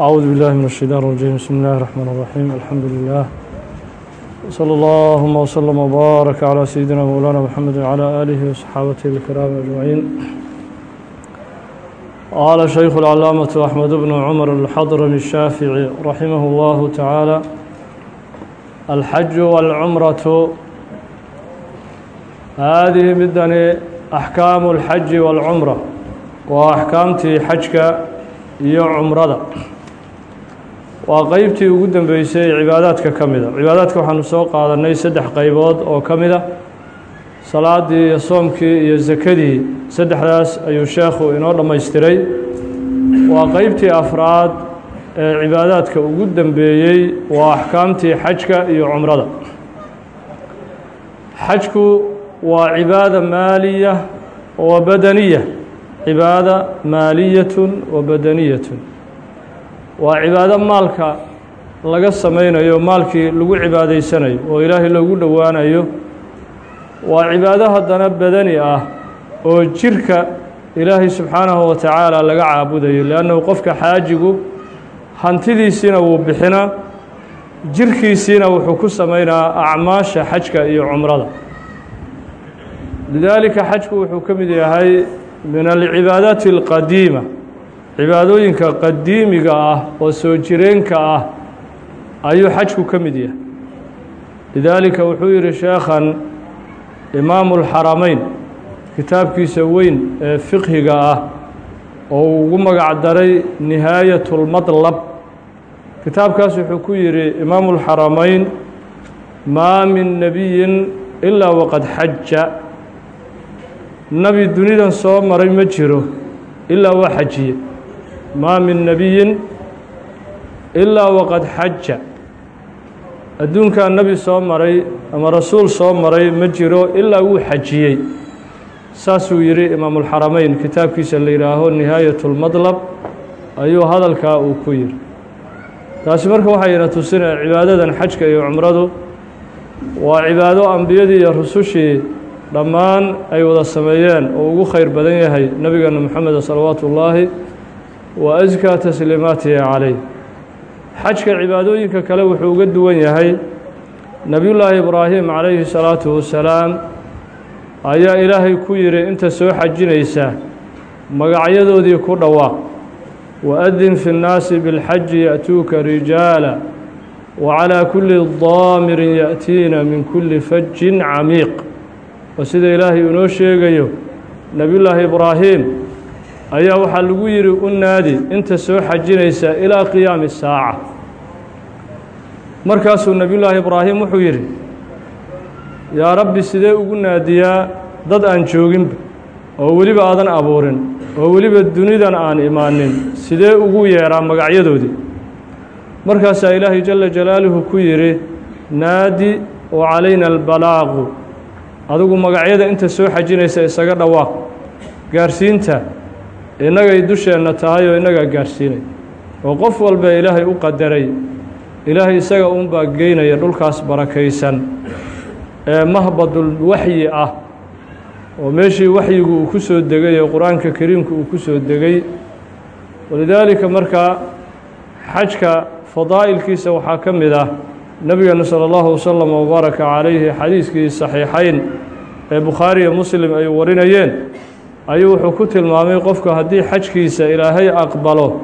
أعوذ بالله من الشيطان الرجيم بسم الله الرحمن الرحيم الحمد لله صلى اللهم وسلم وبارك على سيدنا مولانا محمد وعلى آله وصحابته الكرام أجمعين قال شيخ العلامة أحمد بن عمر الحضرمي الشافعي رحمه الله تعالى الحج والعمرة هذه بدني أحكام الحج والعمرة وأحكامتي حجك iyo cumrada waa qeybtii ugu dambeysay cibaadaadka ka mida cibaadaadka waxaanu soo qaadanay saddex qaybood oo ka mid a. Salaadii iyo soomkii iyo sakadii saddexdaas ayuu sheekhu inoo dhammaystiray. Waa qeybtii afraad ee cibaadaadka ugu dambeeyey waa axkaamtii xajka iyo cumrada. Xajku waa cibaada maaliya wa badaniya. Cibaada maaliyatun wa badaniyatun waa cibaado maalka laga samaynayo maalkii lagu cibaadaysanayo oo ilaahay loogu dhowaanayo. Waa cibaado haddana badani ah oo jirka ilaahay subxaanahu wa tacaala laga caabudayo leannahu qofka xaajigu hantidiisiina wuu bixinaa jirkiisiina wuxuu ku samaynaa acmaasha xajka iyo cumrada. Lidaalika xajku wuxuu ka mid yahay min alcibaadaati alqadiima cibaadooyinka qadiimiga ah oo soo jireenka ah ayuu xajku ka mid yahay lidaalika wuxuu yihi sheekhan imaamu اlxaramayn kitaabkiisa weyn ee fiqhiga ah oo uu ugu magac daray nihaayat اlmadlab kitaabkaas wuxuu ku yihi imaamu اlxaramayn maa min nebiyin ilaa waqad xaja nebi dunidan soo maray ma jiro ilaa waa xajiye maa min nebiyin ilaa waqad xaja. Adduunkaa nebi soo maray ama rasuul soo maray ma jiro ilaa wuu xajiyey. Saasuu yidhi imaamulxaramayn kitaabkiisa la yidhaaho nihaayat اlmadlab ayuu hadalkaa uu ku yidhi. Taasi marka waxayna tusinaya cibaadadan xajka iyo cumradu. Waa cibaado ambiyadii iyo rusushii dhammaan ay wada sameeyeen oo ugu khayr badan yahay nebigeena moxameda salawaatu ullaahi wa askaa tasliimaatihi calayh xajka cibaadooyinka kale wuxuu uga duwan yahay. Nebiyullaahi ibraahim calayhi salaatu wasalaam ayaa ilaahay ku yidhi inta soo xajinaysa magacyadoodii ku dhawaaq wa-adin fi nnaasi bilxaji ya'tuuka rijaala wa calaa kulli daamirin ya'tiina min kulli fajin camiiq. Oo sida ilaahay inoo sheegayo nebiyullaahi ibraahim ayaa waxaa lagu yidhi u naadi inta soo xajinaysa ilaa qiyaami saaca. Markaasuu nebiyullaahi ibraahim wuxuu yidhi yaa rabbi sidee ugu naadiyaa dad aan jooginba oo weliba aadan abuurin oo weliba dunidan aan imaanin? Sidee ugu yeedhaa magacyadoodii? Markaasaa ilaahay jala jalaaluhu ku yidhi naadi wa calayna albalaaqu adigu magacyada inta soo xajinaysa isaga dhawaaq gaarsiinta innagay dusheenna tahay oo innagaa gaarsiinay oo qof walba ilaahay u qadaray. Ilaahay isaga uunbaa geynaya dhulkaas barakaysan. Ee mahbadul waxyi ah oo meeshii waxyigu uu ku soo degay ee qur'aanka kariimka uu ku soo degay. Walidaalika markaa xajka fadaa'ilkiisa waxaa ka mid ah nebigeena salى اllahu wasalam wbaaraka calayhi xadiiskii saxiixayn ee bukhaariya muslim ay warinayeen ayuu wuxuu ku tilmaamay qofku haddii xajkiisa ilaahay aqbalo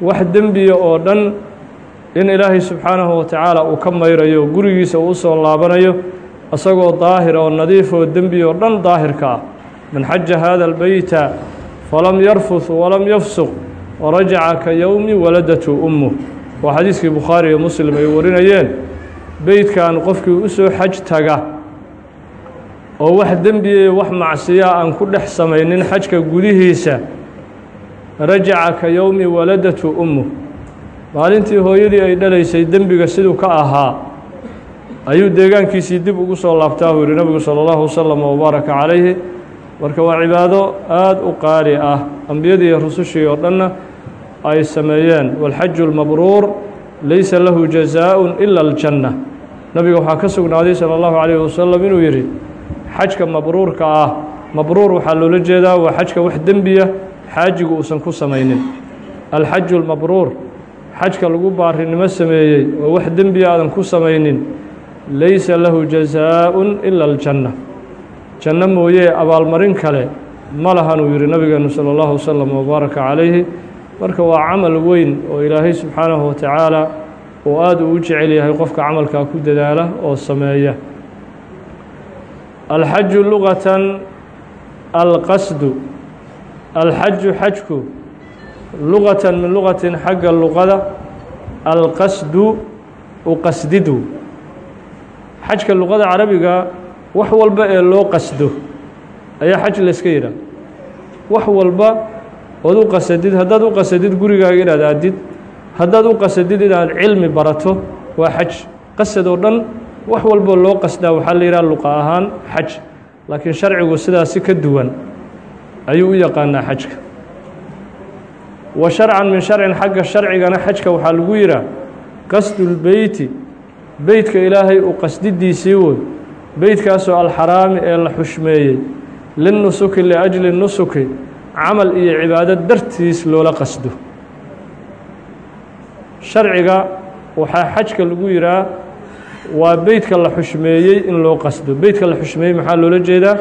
wax dembiya oo dhan in ilaahay subxaanahu wa tacaala uu ka mayrayo gurigiisa uu u soo laabanayo isagoo daahir oo nadiif oo dembi oo dhan daahirka ah. Man xaja hada albeyta falam yarfud walam yafsuq warajaca ka yowmi waladatu ummuh waa xadiiskii bukhaari iyo muslim ay warinayeen beydkan qofkii u soo xaj taga oo wax dembiye wax macsiyaa aan ku dhex samaynin xajka gudihiisa rajaca ka yowmi waladatu ummu. Maalintii hooyadii ay dhalaysay dembiga siduu ka ahaa ayuu deegaankiisii dib ugu soo laabtaa buu yihi nebigu sala allahu wasalam wabaaraka calayhi. Marka waa cibaado aada u qaali ah ambiyadii rusushii oo dhanna ay sameeyeen. Waalxaju lmabruur laysa lahu jazaa'un ila aljanna. Nabiga waxaa ka sugnaaday sala allahu calayhi wasalam inuu yidhi xajka mabruurka ah. Mabruur waxaa loola jeedaa waa xajka wax dembiya ah, xaajigu uusan ku samaynin. Alxaju lmabruur xajka lagu baarinimo sameeyey oo wax dembi aadan ku samaynin. Laysa lahu jazaa-un ila aljanna. Janno mooyee abaalmarin kale ma lahanuu yidhi nabigeenu sala allahu wasalam wabaaraka calayhi. Marka waa camal weyn oo ilaahay subxaanahu watacaala uu aad uu jecel yahay qofka camalkaa ku dadaala oo sameeya alxaju lugatan alqasdu alxaju xajku lugatan min lugatin xagga luqada alqasdu uqasdidu xajka luqada carabiga wax walba ee loo qasdo ayaa xaj layska yidhaah wax walba ood u qasadid haddaad u qasadid gurigaaga inaad aadid haddaad u qasadid inaad cilmi barato waa xaj qasad oo dhan wax walboo loo qasdaa waxaa la yidhaha luqa ahaan xaj laakiin sharcigu sidaasi ka duwan ayuu u yaqaanaa xajka. Wa sharcan min sharcin xagga sharcigana xajka waxaa lagu yidhaah qasdulbeyti beytka ilaahay u qasdidiisii woy beytkaasoo alxaraami ee la xushmeeyey linnusuki liajli nusuki camal iyo cibaado dartiis loola qasdo. Sharciga waxaa xajka lagu yidhaah waa beytka la xushmeeyey in loo qasdo. Beytka la xushmeeyey maxaa loola jeedaa?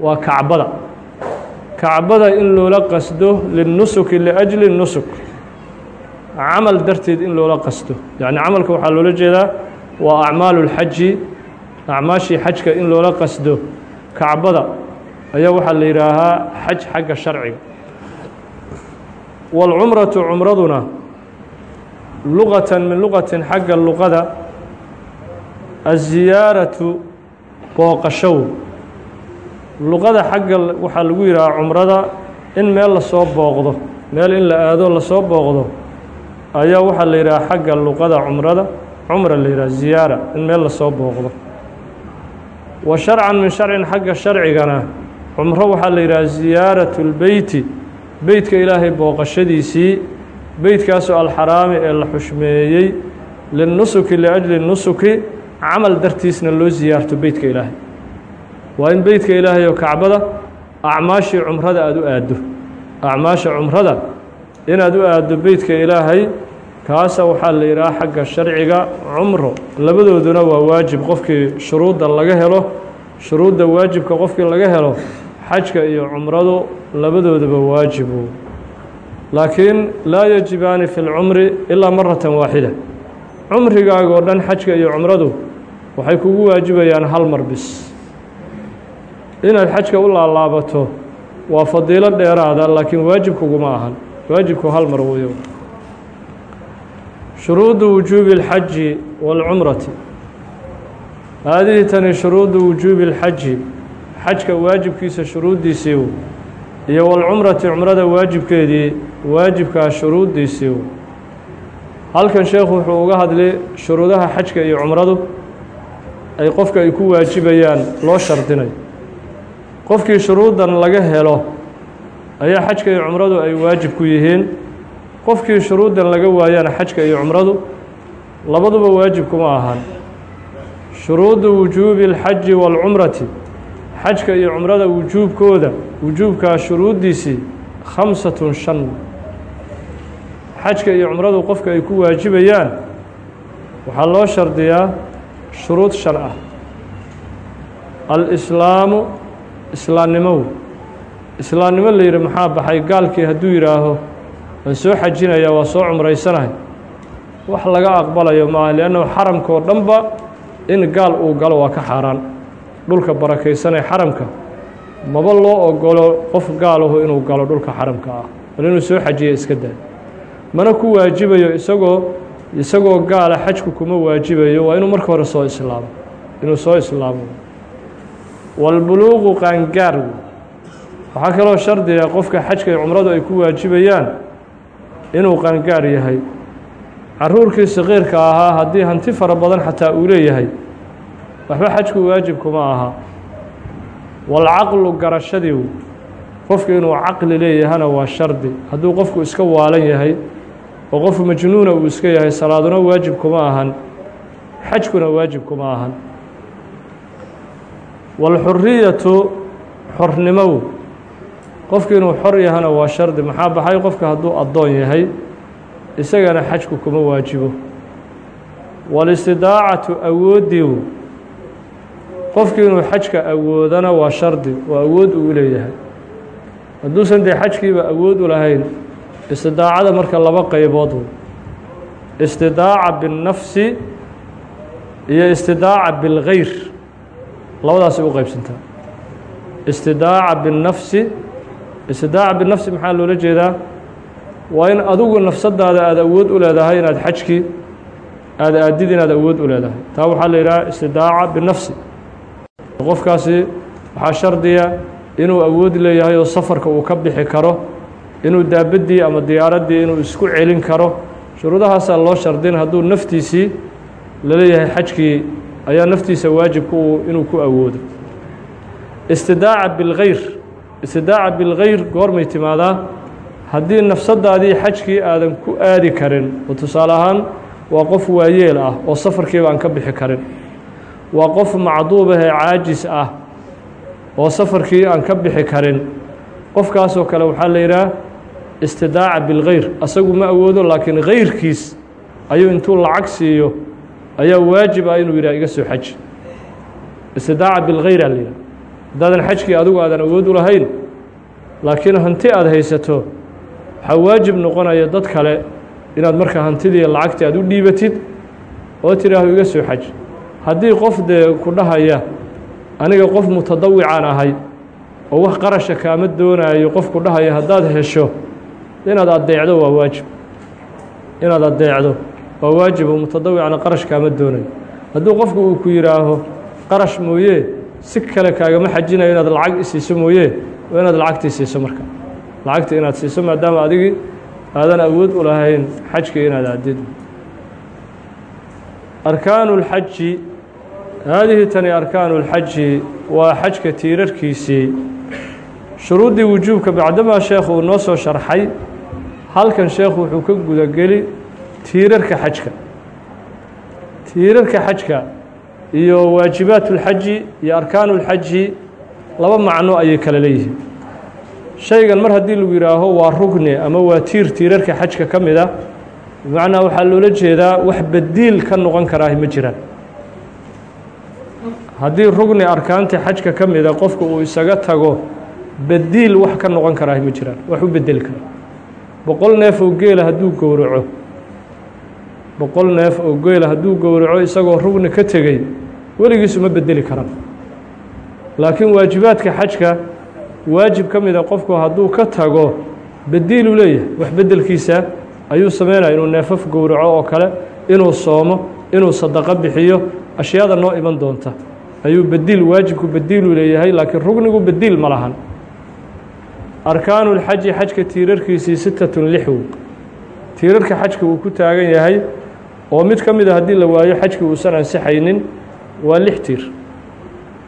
Waa kacbada. Kacbada in loola qasdo linnusuki liajli nusuk. Camal darteed in loola qasdo. Yacni camalka waxaa loola jeedaa waa acmaalu lxaji acmaashii xajka in loola qasdo kacbada. Ayaa waxaa la yidhaahaa xaj xagga sharciga. Wاlcumratu cumraduna luqatan min luqatin xagga luqada aziyaaratu booqashow. Luqada xagga waxaa lagu yidhahaa cumrada in meel la soo booqdo meel in la aado la soo booqdo ayaa waxaa la yidhaha xagga luqada cumrada cumra la yidhaha ziyaara in meel la soo booqdo. Wa sharcan min sharcin xagga sharcigana cumro waxaa la yidhaha ziyaaratu lbeyti beytka ilaahay booqashadiisii beytkaasoo alxaraami ee la xushmeeyey linnusuki liajli nusuki camal dartiisna loo siyaarto beytka ilaahay. Waa in beytka ilaahay oo kacbada acmaashii cumrada aada u aaddo. Acmaasha cumrada inaad u aaddo beytka ilaahay kaasa waxaa la yidhaha xagga sharciga cumro. Labadooduna waa waajib qofkii shuruudda laga helo shuruudda waajibka qofkii laga helo xajka iyo cumradu labadoodaba waajibu laakiin laa yajibaani fi lcumri ilaa maratan waaxida. Cumrigaaga oo dhan xajka iyo cumradu waxay kugu waajibayaan hal mar bis inaad xajka u laalaabato waa fadiilo dheeraada laakiin waajibkuguma ahan waajibku hal mar weyo shuruudu wujuubi اlxaji wاlcumrati haadihi tani shuruudu wujuubi اlxaji xajka waajibkiisa shuruuddiisii iyo walcumrati cumrada waajibkeedii waajibkaa shuruuddiisii halkan sheekhu wuxuu uga hadlay shuruudaha xajka iyo cumradu ay qofka ay ku waajibayaan loo shardinayo qofkii shuruuddan laga helo ayaa xajka iyo cumradu ay waajib ku yihiin. Qofkii shuruuddan laga waayana xajka iyo cumradu labaduba waajib kuma ahaan shuruudu wujuubi اlxaji wاlcumrati xajka iyo cumrada wujuubkooda wujuubkaa shuruuddiisii khamsatun shan. Xajka iyo cumradu qofka ay ku waajibayaan waxaa loo shardiyaa shuruud shan ah. Alislaamu islaannimow islaannimo la yidhi maxaa baxay? Gaalkii hadduu yidhaaho waan soo xajinayaa waa soo cumraysanahay wax laga aqbalayo maaha liannahu xaramkaoo dhanba in gaal uu galo waa ka xaaraan. Dhulka barakaysanee xaramka. Maba loo ogolo qof gaalaho inuu galo dhulka xaramka ah. Bal inuu soo xajiya iska daa mana ku waajibayo isagoo isagoo gaala xajku kuma waajibayo waa inuu marka hore soo islaamo inuu soo islaamo. Walbuluuqu qaangaar waxaa kaloo shardiga qofka xajka iyo cumradu ay ku waajibayaan inuu qaangaar yahay. Caruurkii saqiirka ahaa haddii hanti fara badan xataa uu leeyahay waxba xajku waajib kuma aha. Walcaqlu garashadii qofku inuu caqli leeyahana waa shardi. Hadduu qofku iska waalan yahay oo qof majnuuna uu iska yahay salaaduna waajib kuma ahan xajkuna waajib kuma ahan. Walxuriyatu xornimow qofku inuu xor yahana waa shardi maxaa baxay? Qofka hadduu addoon yahay isagana xajku kuma waajibo. Walistidaacatu awooddiiu qofkii inuu xajka awoodana waa shardi oo awood uu leeyahay. Hadduusan dee xajkiiba awood u lahayn istidaacada marka laba qaybood wey istidaaca binnafsi iyo istidaaca bilgayr labadaasay u qaybsantaa istidaaca binnafsi istidaaca binnafsi maxaa loola jeedaa? Waa in adigu nafsadaada aada awood u leedahay inaad xajkii aada aadid inaad awood u leedahay. Taa waxaa la yidhaha istidaaca binafsi. Qofkaasi waxaa shardiya inuu awood leeyahay oo safarka uu ka bixi karo inuu daabaddii ama diyaaraddii inuu isku celin karo. Shuruudahaasaa loo shardin hadduu naftiisii la leeyahay xajkii ayaa naftiisa waajibku uu inuu ku awoodo. Istidaaca bilgayr istidaaca bilgayr goormay timaadaa haddii nafsadaadii xajkii aadan ku aadi karin oo tusaale ahaan waa qof waayeel ah oo safarkiiba aan ka bixi karin. Waa qof macduubahee caajis ah oo safarkii aan ka bixi karin. Qofkaasoo kale waxaa la yidhaha istidaaca bilgayr asagu ma awoodo laakiin gayrkiis ayuu intuu lacag siiyo ayaa waajib ah inuu yidhah iga soo xaji. Istidaaca bilgayraa la yidhaha haddaadan xajkii adigu aadan awood u lahayn laakiin hanti aada haysato waxaa waajib noqonaya dad kale inaad markaa hantidii lacagtii aad u dhiibatid oo tidhaaho iga soo xaj haddii qof dee ku dhahaya aniga qof mutadawicaan ahay oo wax qarasha kaama doonaayo qof ku dhahaya haddaad hesho inaad addeecdo waa waajib. Inaad addeecdo waa waajib oo mutadawicana qarash kaama doonayo hadduu qofku uu ku yidhaaho qarash mooye si kale kaagama xajinayo inaad lacag isiiso mooye waa inaad lacagtii siiso marka. Lacagtii inaad siiso maadaama adigii aadan awood u lahayn xajkii inaad aadid. Arkaanu اlxaji haadihi tani arkaanu اlxaji waa xajka tiirarkiisii. Shuruuddii wujuubka bacdamaa sheekhu uu noo soo sharxay halkan sheekhu wuxuu ka gudageli tiirarka xajka. Tiirarka xajka iyo waajibaat اlxaji iyo arkaanu اlxaji laba macno ayay kala leeyihiin. Shaygan mar haddii lagu yidhaaho waa rugni ama waa tiir tiirarka xajka ka mid a bimacnaa waxaa loola jeedaa wax bediil ka noqon karaahi ma jiraan. Haddii rugni arkaanta xajka ka mida qofka uu isaga tago bediil wax ka noqon karaahi ma jiraan wax u bedeli kara boqol neef oo geela hadduu gowraco. Boqol neef oo geela hadduu gowraco isagoo rugni ka tegey weligiis uma bedeli karaan. Laakiin waajibaadka xajka waajib ka mida qofku hadduu ka tago bediiluu leeyahay. Wax bedelkiisa ayuu sameynaya inuu neefaf gowraco oo kale inuu soomo inuu sadaqo bixiyo ashyaada noo iman doonta. Ayuu bediil waajibku bediiluu leeyahay laakiin rugnigu bediil ma lahan arkaanu lxaji xajka tiirarkiisii sitatun lixw. Tiirarka xajka uu ku taagan yahay oo mid ka mid a haddii la waayo xajki uusan ansixaynin waa lix tiir.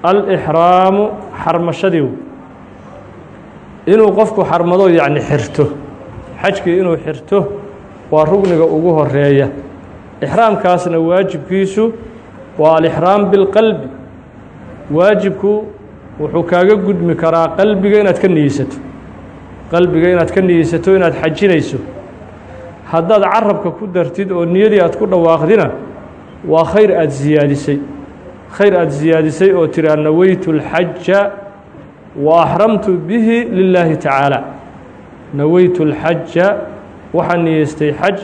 Alixraamu xarmashadiiw. Inuu qofku xarmado yacni xirto. Xajkii inuu xirto waa rugniga ugu horreeya ixraamkaasna waajibkiisu waa alixraam bilqalbi. Waajibku wuxuu kaaga gudmi karaa qalbiga inaad ka niyeysato qalbiga inaad ka niyeysato inaad xajinayso. Haddaad carabka ku dartid oo niyadii aad ku dhawaaqdina waa khayr aada siyaadisay khayr aada siyaadisay oo tiraa naweytu اlxaja wa axramtu bihi lilaahi tacaala naweytu اlxaja waxaan niyeystay xaj.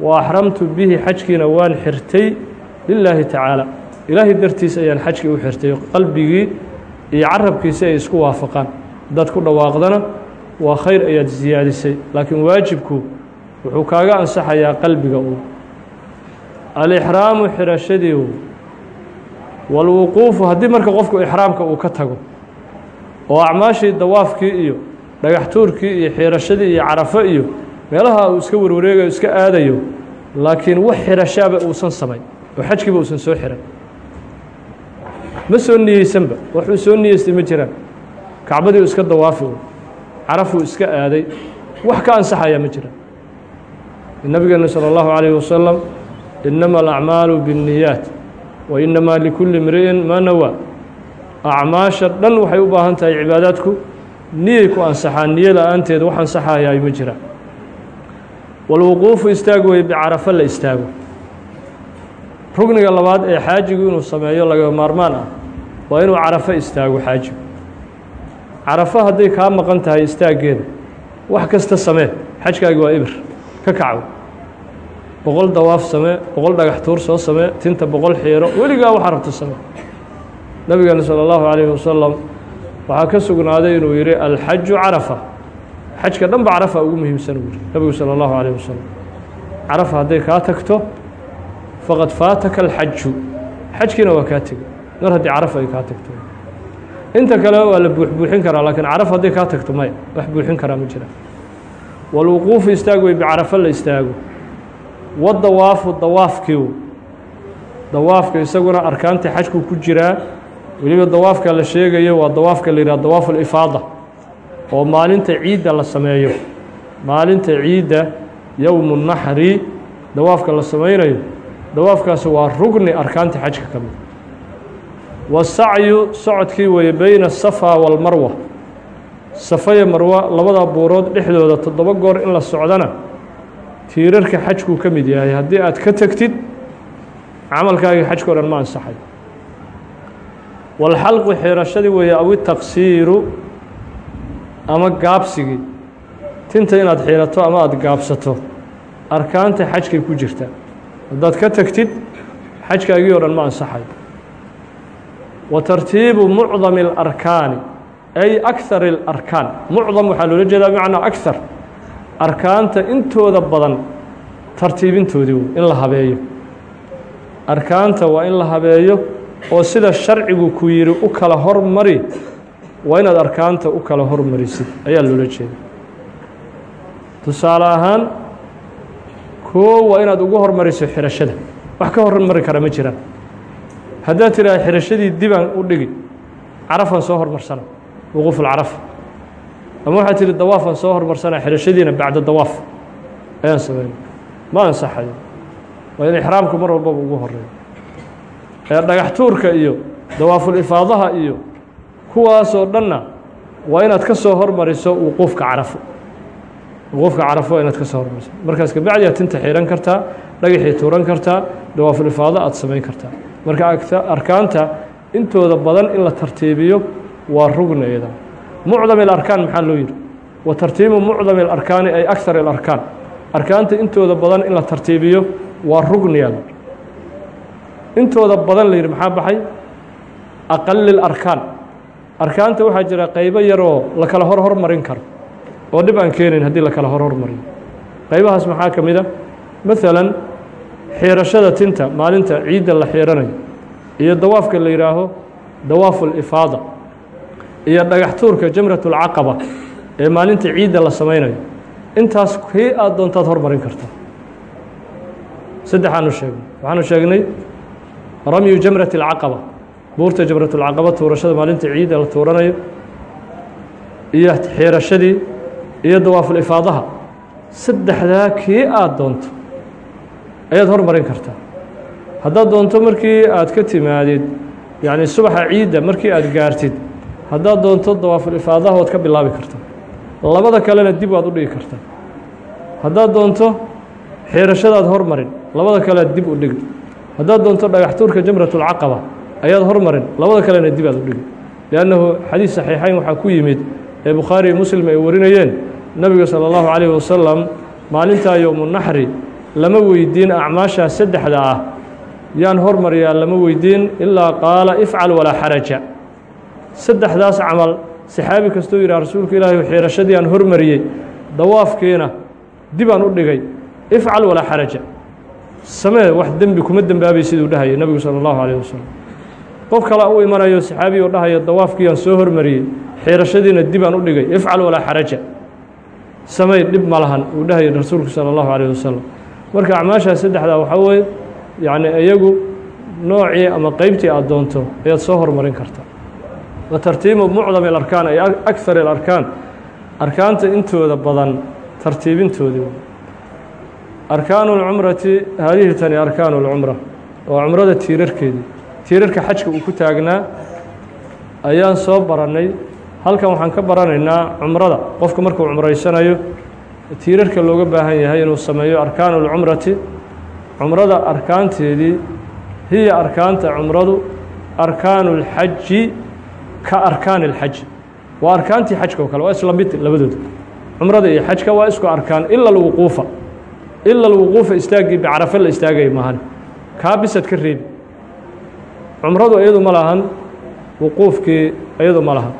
Wa axramtu bihi xajkiina waan xirtay lilaahi tacaala ilaahay dartiis ayaan xajkii u xirtay qalbigii iyo carabkiisi ay isku waafaqaan. Haddaad ku dhawaaqdana waa khayr ayaad siyaadisay laakiin waajibku wuxuu kaaga ansaxayaa qalbiga uu. Alixraamu xirashadii walwuquufu haddii marka qofku ixraamka uu ka tago oo acmaashii dawaafkii iyo dhagaxtuurkii iyo xirashadii iyo carafo iyo meelaha uu iska warwareegayo iska aadayo laakiin wax xirashaaba uusan samayn oo xajkiiba uusan soo xiran. Ma soo niyeysanba waxuu soo niyeystay ma jiraan. Kacbadii u iska dawaafi u carafuu iska aaday wax ka ansaxayaa ma jiraan nabigeena salى اllahu عalيه wasalam inama alacmaalu biالniyaat wa inamaa likulli imri'in maa nawaa acmaasha dhan waxay u baahan tahay cibaadaadku niyay ku ansaxaan niyo la-aanteed wax ansaxayaay ma jiraan walwuquufu istaag weye bicarafo la istaago rugniga labaad ee xaajigu inuu sameeyo laga maarmaan ah waa inuu carafo istaago xaajigu carafo hadday kaa maqan tahay istaaggeeda wax kasta samee xajkaagi waa ibir ka kacwo boqol dawaaf samee boqol dhagax tuur soo samee tinta boqol xiiro weligaa waxaa rabto samee nabigeena salى اllahu عalayhi wasalam waxaa ka sugnaaday inuu yihi alxaju carafa xajka dhan ba carafa ugu muhiimsan uu yihi nabigu salى اllahu عalيه wasalam carafa hadday kaa tagto faqad faataka alxaju xajkiina waa kaa tegey mar haddii carafa ay kaa tagto inta kale waa la buuxbuuxin karaa laakiin caraf hadday kaa tagto maya wax buuxin karaa ma jira. Walwuquufu istaag wey bicarafo la istaago. Wadawaafu dawaafkiiu dawaafka isaguna arkaantii xajku ku jiraa weliba dawaafka la sheegayo waa dawaafka la yidhaha dawaafu lifaada oo maalinta ciidda la sameeyo. Maalinta ciidda yowmu naxri dawaafka la samaynayo dawaafkaasi waa rugni arkaantii xajka ka mid wasacyu socodkii weeye beyna asafa walmarwa safaya marwa labada buurood dhexdooda toddoba goor in la socdana tiirarka xajkuu ka mid yahay. Haddii aad ka tegtid camalkaagii xajka o dhan ma ansaxay. Walxalqu xirashadii weeye aw itaqsiiru ama gaabsigii. Tinta inaad xiirato ama aada gaabsato arkaanta xajkay ku jirtaa haddaad ka tegtid xajkaagii oo dhan ma ansaxay wa tartiibu mucdami اlarkaani ay akar اlarkaan mucdam waxaa loola jeedaa bimacnaa akar arkaanta intooda badan tartiibintoodii in la habeeyo. Arkaanta waa in la habeeyo oo sida sharcigu ku yidhi u kala hormari waa inaad arkaanta u kala hormarisid. Ayaa loola jeeda tusaale ahaan koo waa inaad ugu hormariso xirashada. Wax ka hormari kara ma jiraan haddaad tidhaha xirashadii dibaan u dhigi carafan soo hormarsana wuquuf alcaraf ama waxaad tihi dawaafan soo hormarsana xirashadiina bacda dawaaf. Ayaan sameynay ma ansaxayo. Waa in ixraamku mar walbaba ugu horeeyo ee dhagax tuurka iyo dawaafulifaadaha iyo kuwaasoo dhanna waa inaad ka soo hormariso wuquufka carafo. Wuquufka carafo waa inaad ka soo hormariso. Markaas kabacdi aad tinta xiihan kartaa dhagaxii tuuran kartaa dawaafulifaado aad samayn kartaa marka arkaanta intooda badan in la tartiibiyo waa rugni iyada mucdam ilarkaan maxaa loo yidhi? Wa tartiibu mucdami alarkaani ay akar ilarkaan arkaanta intooda badan in la tartiibiyo waa rugniyaal intooda badan la yidhi maxaa baxay? Aqali larkaan arkaanta waxaa jira qaybo yaroo la kala hor hormarin karo oo dhib aan keenayn haddii la kala hor hormariyo qaybahaas maxaa ka mid a? Maalan xiirashada tinta maalinta ciidda la xiiranayo iyo dawaafka la yidhaaho dawaafu lifaada iyo dhagax tuurka jamrat jamratulcaqaba ee maalinta ciidda la samaynayo. Intaas kii aad doontaad hormarin karta? Saddexaanu sheegnay. Waxaanu sheegnay ramyu jamrat alcaqaba buurta jamratulcaqaba tuurashada maalinta ciidda la tuuranayo iyo xiirashadii iyo dawaafulifaadaha saddexdaa kii aad doonto? Ayaad hormarin kartaa. Haddaad doonto markii aad ka timaadid yacni subaxa ciidda markii aad gaartid haddaad doonto dawaafulifaadaha waad ka bilaabi kartaa. Labada kalena dib waad u dhigi kartaa. Haddaad doonto xiirashadaad hormarin labada kalead dib u dhigi haddaad doonto dhagax tuurka jamratulcaqaba ayaad hormarin labada kalena dib aad u dhigi liannahu xadiis saxiixayn waxaa ku yimid ee bukhaari muslim ay warinayeen nabiga salى اllahu calayhi wasalam maalintaa yowmu naxri lama weydiin acmaashaa saddexda ah. Yaan hormaryaa lama weydiin ilaa qaala ifcal walaa xaraja. Saddexdaas camal saxaabi kastou yidhaha rasuulku ilaahay xiirashadii aan hormariyey dawaafkiina dibaan u dhigay ifcal walaa xaraja. Samee wax dembi kuma dembaabay siduu dhahayay nebigu sala allahu calayh wasalam qof kale u imanayo saxaabiy oo dawaafkii aan soo hormariyey xiirashadiina dibaan u dhigay ifcal walaa xaraja. Samee dhib ma lahan uu dhahayay rasuulku sala allahu calayh wasalam marka acmaashaa saddexdaa waxaa weeye yacni iyagu noocii ama qeybtii aad doonto ayaad soo hormarin kartaa wa tartiibu mucdam ilarkaan ay akar ilarkaan arkaanta intooda badan tartiibintoodii arkaanu اlcumrati haadihi tani arkaanu اlcumra waa cumrada tiirarkeedii tiirarka xajka uu ku taagnaa ayaan soo barannay. Halkan waxaan ka baranaynaa cumrada. Qofku markuu cumraysanayo tiirarka looga baahan yahay inuu sameeyo arkaanu اlcumrati cumrada arkaanteedii hiya arkaanta cumradu arkaanu اlxaji ka arkaani اlxaji waa arkaantii xajka oo kale waa isla mid labadooda cumrada iyo xajka waa isku arkaan ila alwuquufa ila alwuquufa istaaggii bicarafe la istaagaya maahan kaa bisad ka reebi cumradu iyadu ma lahan wuquufkii iyadu ma lahan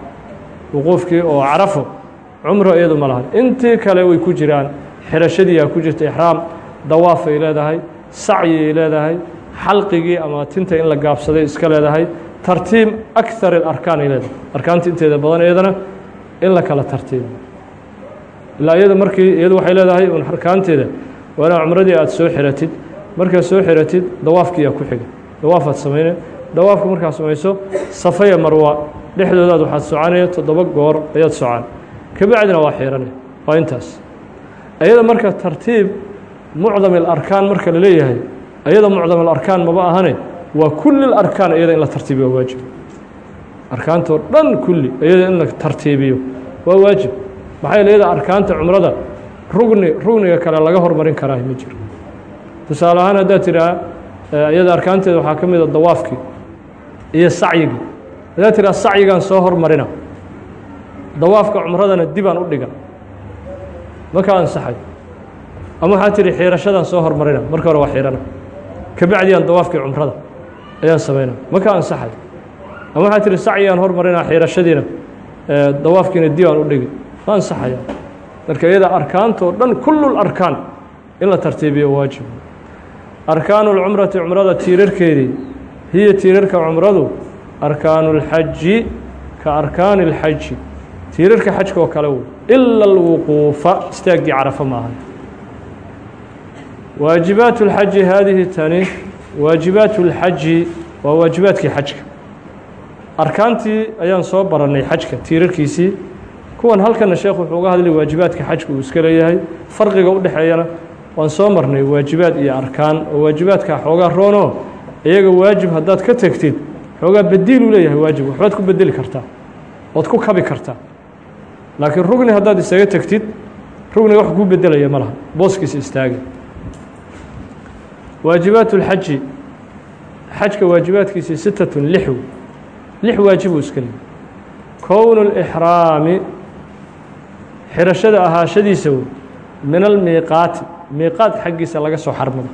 wuquufkii oo carafo cumro iyadu ma lahan. Intii kale way ku jiraan. Xirashadiiyaa ku jirta ixraam dawaafay leedahay. Sacyiyay leedahay. Xalqigii ama tinta in la gaabsaday iska leedahay. Tartiib akar اarkaan ay leedahay. Arkaanta inteeda badan iyadana in la kala tartiibo ilaa iyada markii iyadu waxay leedahay un arkaanteeda waa inaa cumradii aad soo xiratid. Markaad soo xiratid dawaafkiiyaa ku xiga dawaafaad samayne dawaafka markaad samayso safaya marwa. Dhexdoodaad waxaad soconaya toddoba goor ayaad socaan kabacdina waa xiirane waa intaas iyada marka tartiib mucdam اlarkaan marka la leeyahay iyada mucdam اlarkaan maba ahane waa kulli اarkaan iyada in la tartiibiyo waa waajib arkaantoo dhan kulli iyada in la tartiibiyo waa waajib maxaa yeele iyada arkaanta cumrada rugni rugniga kale laga hormarin karaa ma jiro tusaale ahaan haddaad tidhaha iyada arkaanteeda waxaa ka mida dawaafkii iyo sacyigii haddaad tidhaha sacyigaan soo hormarina dawaafka cumradana dibaan u dhiga maka ansaxay ama waxaad tidhi xiirashadaan soo hormarina. Marka hore waa xiirana. Kabacdiyaan dawaafkii cumrada ayaan samayna maka ansaxay ama waxaad tihi sacyiyaan hormarinaa xiirashadiina dawaafkiina dibaan u dhigi. Ma ansaxaya marka iyada arkaantoo dhan kullu larkaan in la tartiibiyo waajib. Arkaanu lcumrati cumrada tiirarkeedii hiya tiirarka cumradu arkaanu اlxaji ka arkaani اlxaji tiirarka xajkaoo kale ila alwuquufa istaaggii carafa maaha waajibaat اlxaji haadihi tani waajibaat اlxaji waa waajibaadkii xajka. Arkaantii ayaan soo barannay xajka tiirarkiisii. Kuwan halkana sheekh wuxuu uga hadlay waajibaadka xajka uu iska leeyahay farqiga u dhexeeyana waan soo marnay waajibaad iyo arkaan oo waajibaadka xoogaa roono iyaga waajib haddaad ka tegtid xoogaa badiil u leeyahay waajib waxbaad ku bedeli kartaa ood ku kabi kartaa laakiin rugni haddaad isaga tegtid rugniga wax kuu bedelaya ma laha booskiisa istaagi waajibaat اlxaji xajka waajibaadkiisii sitatun lixu lix waajibuu iska leeyahy kownu اlإxraami xirashada ahaashadiisa wey min almiiqaati miiqaad xaggiisa laga soo xarmado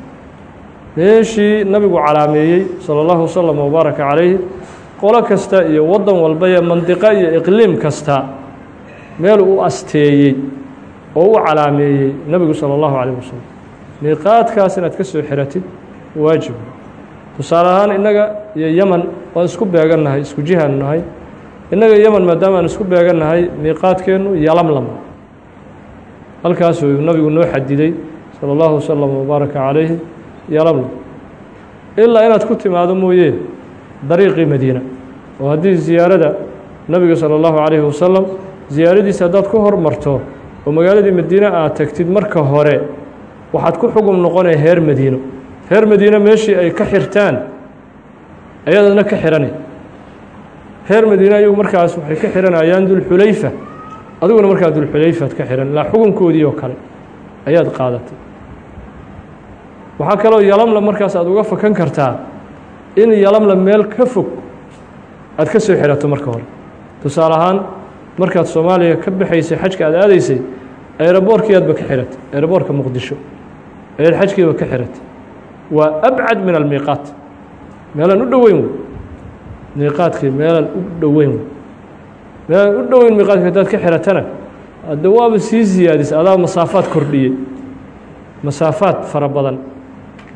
meeshii nabigu calaameeyey salى اllahu waslm wbaaraka calayhi qolo kasta iyo waddan walba iyo mandiqo iyo iqliim kasta meel u asteeyey oo u calaameeyey nebigu salى اllahu عalيه wasalam miiqaadkaas inaad ka soo xiratid waajib tusaale ahaan innaga iyo yeman waan isku beegannahay isku jihaanu nahay innaga yeman maadaama aan isku beegannahay miiqaadkeennu yalamlam halkaasuu nabigu noo xadiday salى اllahu wasalam wbaaraka calayhi yalamlam ilaa inaad ku timaado mooye dariiqii madiina oo haddii ziyaarada nabiga salى اllahu calayhi wasalam ziyaaradiisa haddaad ku hormarto oo magaaladii madiine aad tagtid marka hore waxaad ku xugum noqonaya heer madiino. Heer madiine meeshii ay ka xirtaan ayadana ka xirani. Heer madiine ayagu markaas waxay ka xiranayaan dulxulayfa adiguna markaa dulxulayfaad ka xihan ilaa xukunkoodii oo kale ayaad qaadatay. Waxaa kaloo yalamla markaas aad uga fakan kartaa in yalamla meel ka fog aad ka soo xirato marka hore. Tusaale ahaan markaad soomaaliya ka baxaysay xajka aad aadaysay eeraboorkiiaadba ka xiratay eeraboorka muqdisho ayaad xajkiiba ka xiratay waa abcad min almiiqaat. Meelaan u dhoweyn wey. Miiqaadkii meelaan u dhoweyn wey. Meelaan u dhoweyn miiqaadki haddaad ka xiratana hadde waaba sii siyaadisay adaa masaafaad kordhiyey. Masaafaad fara badan.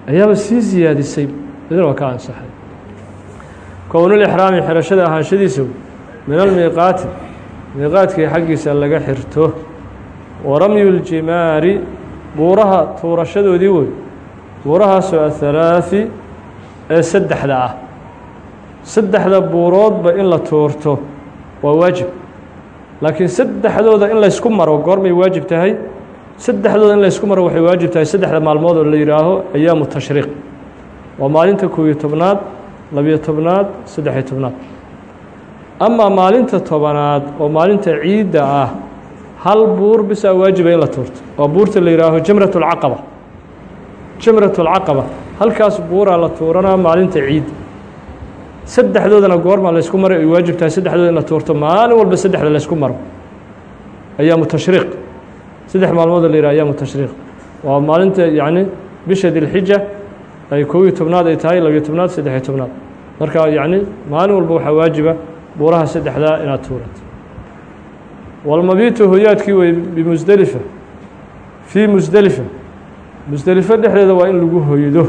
Ayaaba sii siyaadisay idin waa ka ansaxay. Kownulixraami xirashada ahaanshadiisa min almiiqaati miiqaadkii xaggiisa laga xirto wa ramyu ljimaari buuraha tuurashadoodii wey buurahaasoo ahalaaثi ee saddexda ah. Saddexda buuroodba in la tuurto waa waajib. Laakiin saddexdooda in laysku maro goormay waajib tahay? Saddexdooda in laysku maro waxay waajib tahay saddexda maalmood oo la yidhaaho ayaamu tashriiq. Waa maalinta koobiyo tobnaad labiyo tobnaad saddexiyo tobnaad amaa maalinta tobanaad oo maalinta ciidda ah hal buur bisaa waajiba in la tuurto. Waa buurta la yihaaho jamrat اlcaqaba jamrat اlcaqaba halkaas buuraa la tuuranaa maalinta ciid. Saddexdoodana goorma laysku maray ay waajib tahay saddexdooda in la tuurto. Maalin walba saddexda laysku maro. Ayaamu tashriiq. Saddex maalmood la yihah ayaamu tashriiq. Waa maalinta yacni bisha dilxija ay kow iyo tobnaad ay tahay labiyo tobnaad saddexiyo tobnaad. Marka yacni maalin walba waxaa waajiba buuraha saddexdaa inaad tuurato. Walmabiitu hoyaadkii wey bimusdelifa fii musdelifa musdelifo dhexdeeda waa in lagu hoydo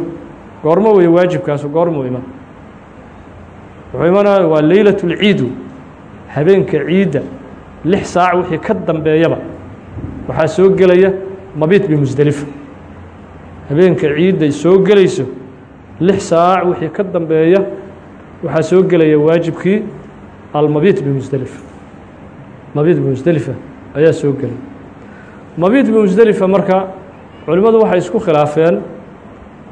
goormo wey waajibkaasu goormuu iman wuxuu imanaya waa leylat اlciidu habeenka ciidda lix saac wixii ka dambeeyaba. Waxaa soo gelaya mabiit bimusdelifa habeenka ciidday soo gelayso lix saac wixii ka dambeeya waxaa soo gelaya waajibkii almabiit bimusdelifa mabiit bimusdelifa ayaa soo gelay. Mabiit bimusdelifa marka culimmadu waxay isku khilaafeen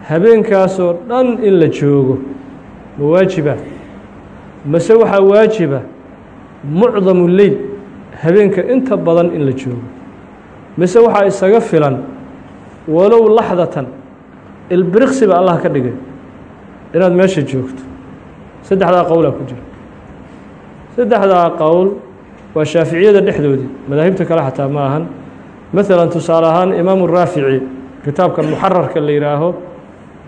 habeenkaasoo dhan in la joogo. Ma waajiba? Mase waxaa waajiba? Mucdamu leyl habeenka inta badan in la joogo. Mise waxaa isaga filan? Walow laxdatan ilbiriqsiba allah ka dhigay. Inaad meesha joogto. Saddexdaa qowlaa ku jira saddexdaa qowl waa shaaficiyada dhexdoodii madaahibta kale xataa ma ahan. Maalan tusaale ahaan imaamu raafici kitaabkan muxararka la yihaaho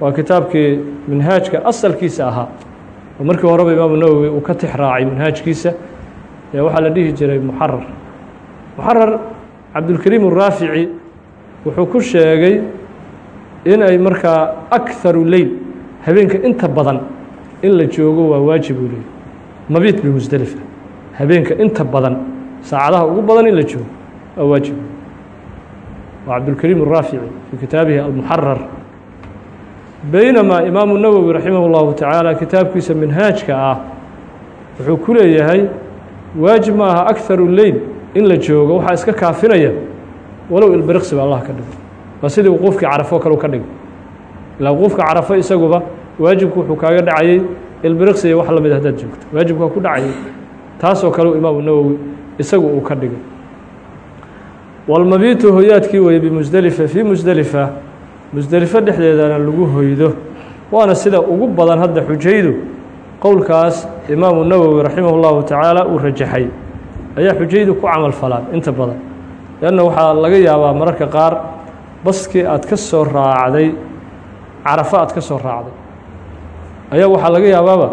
waa kitaabkii minhaajka asalkiisa ahaa. Oo markii horeba imaamu nawowi uu ka tix raacay minhaajkiisa ee waxaa la dhihi jiray muxarar. Muxarar cabdulkariim uraafici wuxuu ku sheegay in ay markaa akharu leyl habeenka inta badan in la joogo waa waajib uu leeyay mabiit bimusdelifa habeenka inta badan saacadaha ugu badan in la joogo waa waajib. Waa cabdulkariim uraafici fii kitaabihi almuxarar baynamaa imaamu nawowi raximah اllahu tacaala kitaabkiisa minhaajka ah wuxuu ku leeyahay waajib ma aha akharu leyl in la joogo waxaa iska kaafinaya walow ilbiriqsiba allah ka dhigo waa sidii wuquufkii carafo kale ka dhigay. Ilaa wuquufka carafo isaguba waajibku wuxuu kaaga dhacayay ilbiriqsi iyo wax la mid haddaad joogto. Waajibkaa ku dhacayay taasoo kale imaamu nawowi isagu uu ka dhigay. Walmabiitu hoyaadkii weye bimusdelifa fii musdelifa musdelifo dhexdeedana lagu hoydo. Waana sida ugu badan hadda xujaydu qowlkaas imaamu nawowi raximah اllahu tacaala uu rajaxay. Ayaa xujaydu ku camal falaan inta badan. Leanna waxaa laga yaabaa mararka qaar baskii aad ka soo raacday carafo aad ka soo raacday ayaa waxaa laga yaabaaba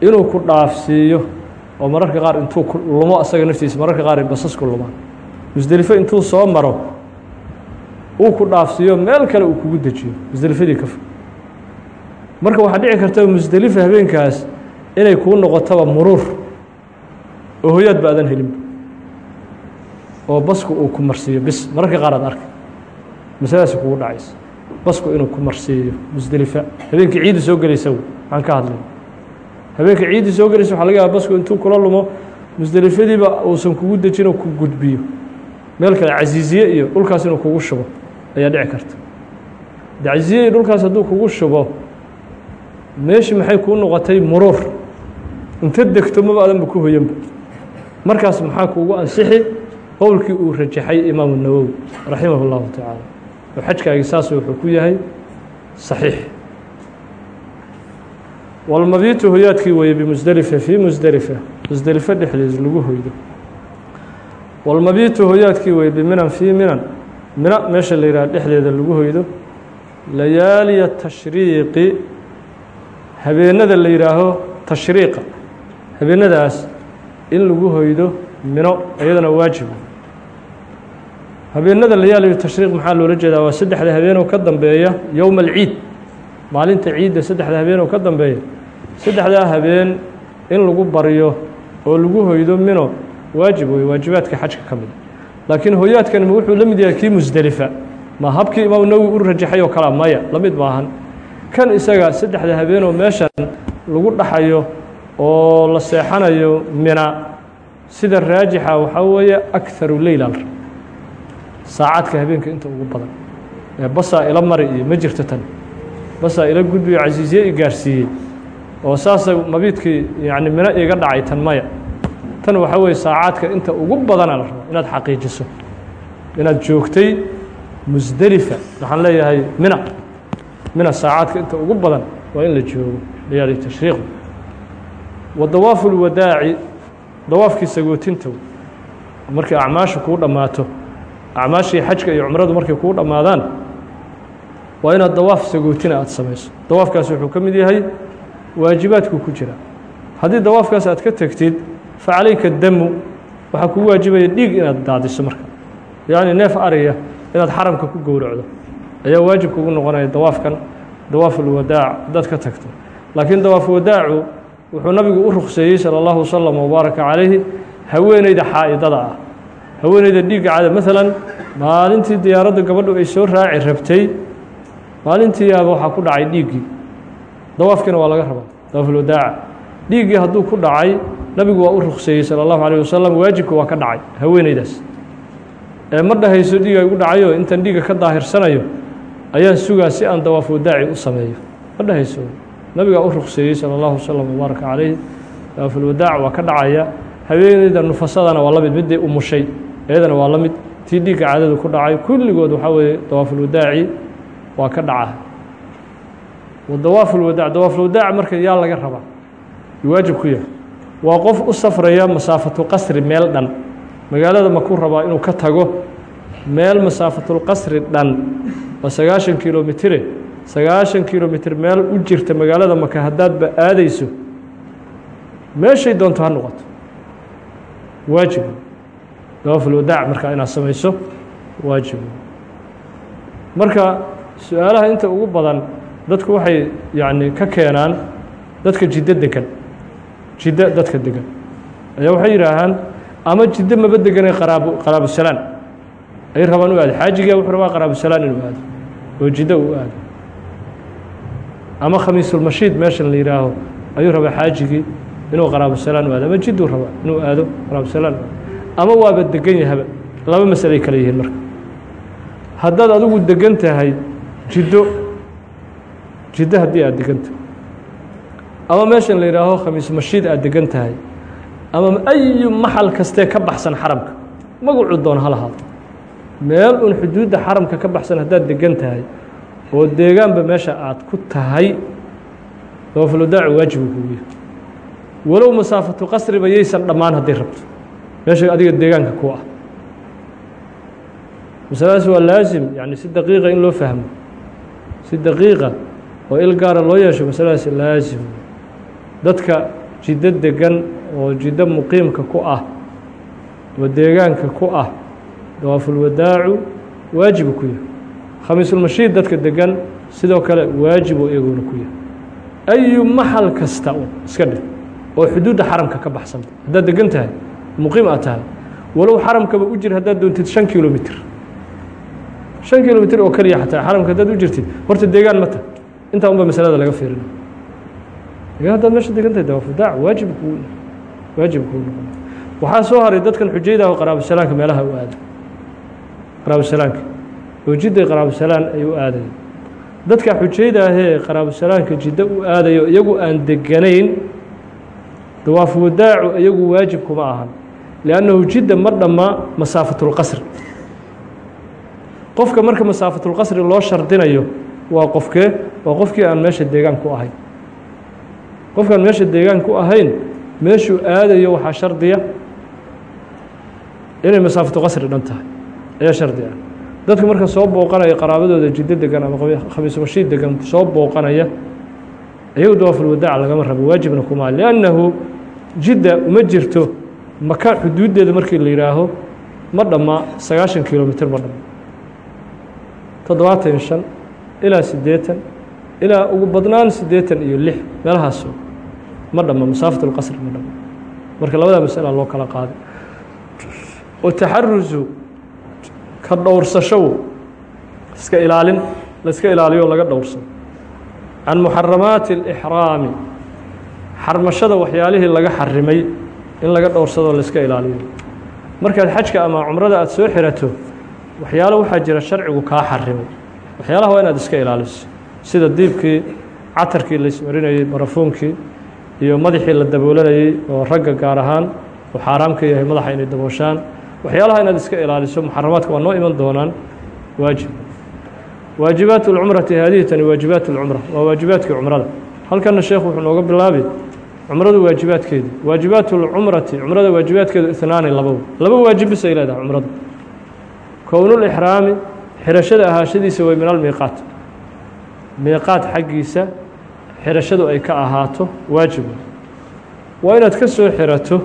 inuu ku dhaafsiiyo oo mararka qaar intuu lumo asaga naftiisa mararka qaar basasku lumaan musdelifo intuu soo maro uu ku dhaafsiiyo meel kale uu kugu dejiyo musdelifadii ka fog. Marka waxaa dhici karta musdelifa habeenkaas inay kuu noqotaba muruur oo hoyaadba adan helinba oo basku uu ku marsiiyo bis mararka qaar aad arkay masaladaasi kugu dhacaysa basku inuu ku marsiiyo musdelifa habeenkii ciidda soo gelaysa waxaan ka hadlay. Habeenka ciidda soo gelaysa waxa laga yaaba basku intuu kula lumo musdelifadiiba uusan kugu dejin oo ku gudbiyo. Meel kale casiiziye iyo dhulkaas inuu kugu shubo ayaa dhici karta. De casiiziye iyo dhulkaas hadduu kugu shubo meeshii maxay kuu noqotay muruur? Inta degto maba adanba ku hoyanba. Markaas maxaa kuugu ansixi? Qowlkii uu rajaxay imaamu nawowi raximah اllahu tacaala xajkaagi saas wuxuu ku yahay saxiix. Walmabiitu hoyaadkii weye bimusdelifa fii musdelifa musdelifo dhexdeed lagu hoydo. Walmabiitu hoyaadkii weye biminan fii minan mina meesha la yidhaha dhexdeeda lagu hoydo layaaliya tashriiqi habeenada la yidhaaho tashriiqa habeenadaas in lagu hoydo mino iyadana waajiba habeenada layaaliyo tashriiq maxaa loola jeedaa? Waa saddexda habeenoo ka dambeeya yowma alciid. Maalinta ciidda saddexda habeenoo ka dambeeya. Saddexdaa habeen in lagu baryo oo lagu hoydo mino waajib wey waajibaadka xajka ka mid laakiin hoyaadkani wuxuu la mid yahay kii musdelifa ma habkii imaam nawowi u rajaxay oo kalea maya la mid maahan kan isaga saddexda habeenoo meeshan lagu dhaxayo oo la seexanayo mina sida raajixa waxaa weeye akharu leyla saacadka habeenka inta ugu badan. Ee basaa ila mari iyo ma jirto tan. Basaa ila gudbiyo casiisiye i gaarsiiyey oo saasa mabiidkii yani mino iga dhacay tan maya. Tan waxaa weye saacaadka inta ugu badana la rabaa inaad xaqiijiso inaad joogtay musdelifa waxaan leeyahay mina. Mina saacaadka inta ugu badan waa in la joogo liyaali tashriiq. Wa dawaafu lwadaaci dawaafkii sagootinta markii acmaashu kuu dhammaato acmaashii xajka iyo cumradu markay kuu dhammaadaan waa inaad dawaaf sagootina aad samayso. Dawaafkaasi wuxuu ka mid yahay waajibaadku ku jira. Haddii dawaafkaas aad ka tegtid fa calayka damu waxaa kugu waajibaya dhiig inaad daadiso marka. Yacni neef ariya inaad xaramka ku gowracdo. Ayaa waajib kugu noqonaya dawaafkan dawaaf ulwadaac haddaad ka tagto. Laakiin dawaaf wadaacu wuxuu nabigu u rukseeyey salى اllahu wasalam wbaaraka calayhi haweeneyda xaa'idada ah haweeneyda dhiigga cada maalan maalintii diyaaraddu gabadhu ay soo raaci rabtay maalintiiyaaba waxaa ku dhacay dhiiggii. Dawaafkiina waa laga rabaa. Dawaafulwadaaca dhiiggii hadduu ku dhacay nabigu waa u ruqseeyey sala allahu alayh wasalam waajibka waa ka dhacay haweeneydaas. Ee ma dhahayso dhiiga igu dhacayo intaan dhiigga ka daahirsanayo ayaan sugaa si aan dawaafwadaaci u sameeyo. Ma dhahayso. Nabigaa u ruqseeyey sala allahu wasalam wabaaraka calayh dawaafulwadaac waa ka dhacaya. Haweeneyda nufasadana waa la mid midday u mushay iyadana waa la mid. Tii dhiigga caadadu ku dhacay kulligood waxaa weeye dawaafulwadaaci waa ka dhaca. Dawaafulwadaac dawaafulwadaac marka yaa laga rabaa. Waajib ku yahay. Waa qof u safraya masaafatu meel dhan. Magaalada makuu rabaa inuu ka tago meel masaafatulqasri dhan. Waa sagaashan kilomitire sagaashan kilomitr meel u jirta magaalada maka haddaadba aadayso meeshay doonto ha noqoto. Waajib dawaafulwadaac markaa inaad samayso waajib. Marka su'aalaha inta ugu badan dadku waxay yacni ka keenaan dadka jiddo degan jiddo dadka degan. Ayaa waxay yidhaahaan ama jiddo maba deganay qaraab qaraabusalaan ay rabaan u aado xaajigaa wuxuu rabaa qaraabusalaan inuu aado oo jiddo uu aado. Ama khamiisulmashiid meeshan la yihaaho ayuu rabaa xaajigii inuu qaraabusalaan u aado. Ama jidduu rabaa inuu aado qaraabusalaan ama waaba degan yahaba laba masalay kale yihiin marka. Haddaad adigu degan tahay jiddo jiddo haddii aad degan tahay. Ama meeshan la yihaaho khamiismashiid aad degan tahay. Ama ayu maxal kastee ka baxsan xaramka. Magacu doon ha lahaado. Meel un xuduudda xaramka ka baxsan haddaad degan tahay oo deegaanba meesha aad ku tahay dawaafulwadaacu waajibu kugu yahay walow masaafatu qasriba yaysan dhammaan hadday rabto meesha adiga deegaanka ku ah. Masaladaas waa laasim yani si daqiiqa in loo fahmo. Si daqiiqa oo il gaara loo yeesho masaladaas laasim dadka jiddo degan oo jiddo muqiimka ku ah oo deegaanka ku ah dawaafulwadaacu waajibu ku yahay. Khamiisulmashiid dadka degan sidoo kale waajibu iyaguna ku yahay. Ayu maxal kasta iska dheh oo xuduudda xaramka ka baxsanta haddaad degan tahay muqiim aad tahay. Walow xaramkaba u jir haddaad doontid shan kilomitr. Shan kilomitr oo keliya xataa xaramka haddaad u jirtid horta deegaan ma tahay. Intaa unba masalada laga fiirina haddaad meesha degan tahay dawaafudaac waajib kuu waajib kuu noqon. Waxaa soo haray dadkan xujayda oo qaraabusalaanka meelaha u aada qaraabusalaanka oo jidday qaraabusalaan ay u aadayan dadka xujayda ahee qaraabusalaanka jiddo u aadayo iyagu aan deganayn dawaaf wadaacu iyagu waajib kuma ahan liannahu jidda ma dhamma masaafatulqasri qofka marka masaafatulqasri loo shardinayo waa qofkee waa qofkii aan meesha deegaan ku ahayn qofkaan meesha deegaan ku ahayn meeshuu aadayo waxaa shardiya inay masaafatulqasri dhan tahay ayaa shardi ah dadka marka soo booqanaya qaraabadooda jiddo degan ama khamiismashiid degan soo booqanaya iyagu dawaafulwadaac lagama rabo waajibna kuma liannahu jidda uma jirto maka xuduuddeeda markii la yidhaaho ma dhamma sagaashan kilomitr ma dhamma. Toddobaatan shan ilaa siddeetan ilaa ugu badnaan siddeetan iyo lix meelahaaso ma dhamma masaafatulqasri ma dhamma. Marka labadaa masala loo kala qaaday oo ka dhowrsashow iska ilaalin la iska ilaaliyo laga dhowrsado can muxaramaati اlإxraami xarmashada waxyaalihii laga xarimay in laga dhowrsado la iska ilaaliyo. Markaad xajka ama cumrada aad soo xirato waxyaalo waxaa jira sharcigu kaa xarimay waxyaalaha waa inaad iska ilaaliso. Sida diibkii catarkii la ismarinayey barafuunkii iyo madaxii la daboolanayey oo ragga gaar ahaan uu xaaraam ka yahay madaxa inay dabooshaan. Waxyaalaha inaad iska ilaaliso muxaramaadka waa noo iman doonaan waajib. Waajibaat اlcumrati haadihi tani waajibaat اlcumra waa waajibaadkii cumrada. Halkana sheekhu wuxuu nooga bilaabay cumradu waajibaadkeedi waajibaat اlcumrati cumrada waajibaadkeedu ihnaani laba laba waajib bisay leedahay cumradu. Kownulixraami xirashada ahaashadiisa way min almiiqaat miiqaad xaggiisa xirashadu ay ka ahaato waajib. Waa inaad ka soo xirato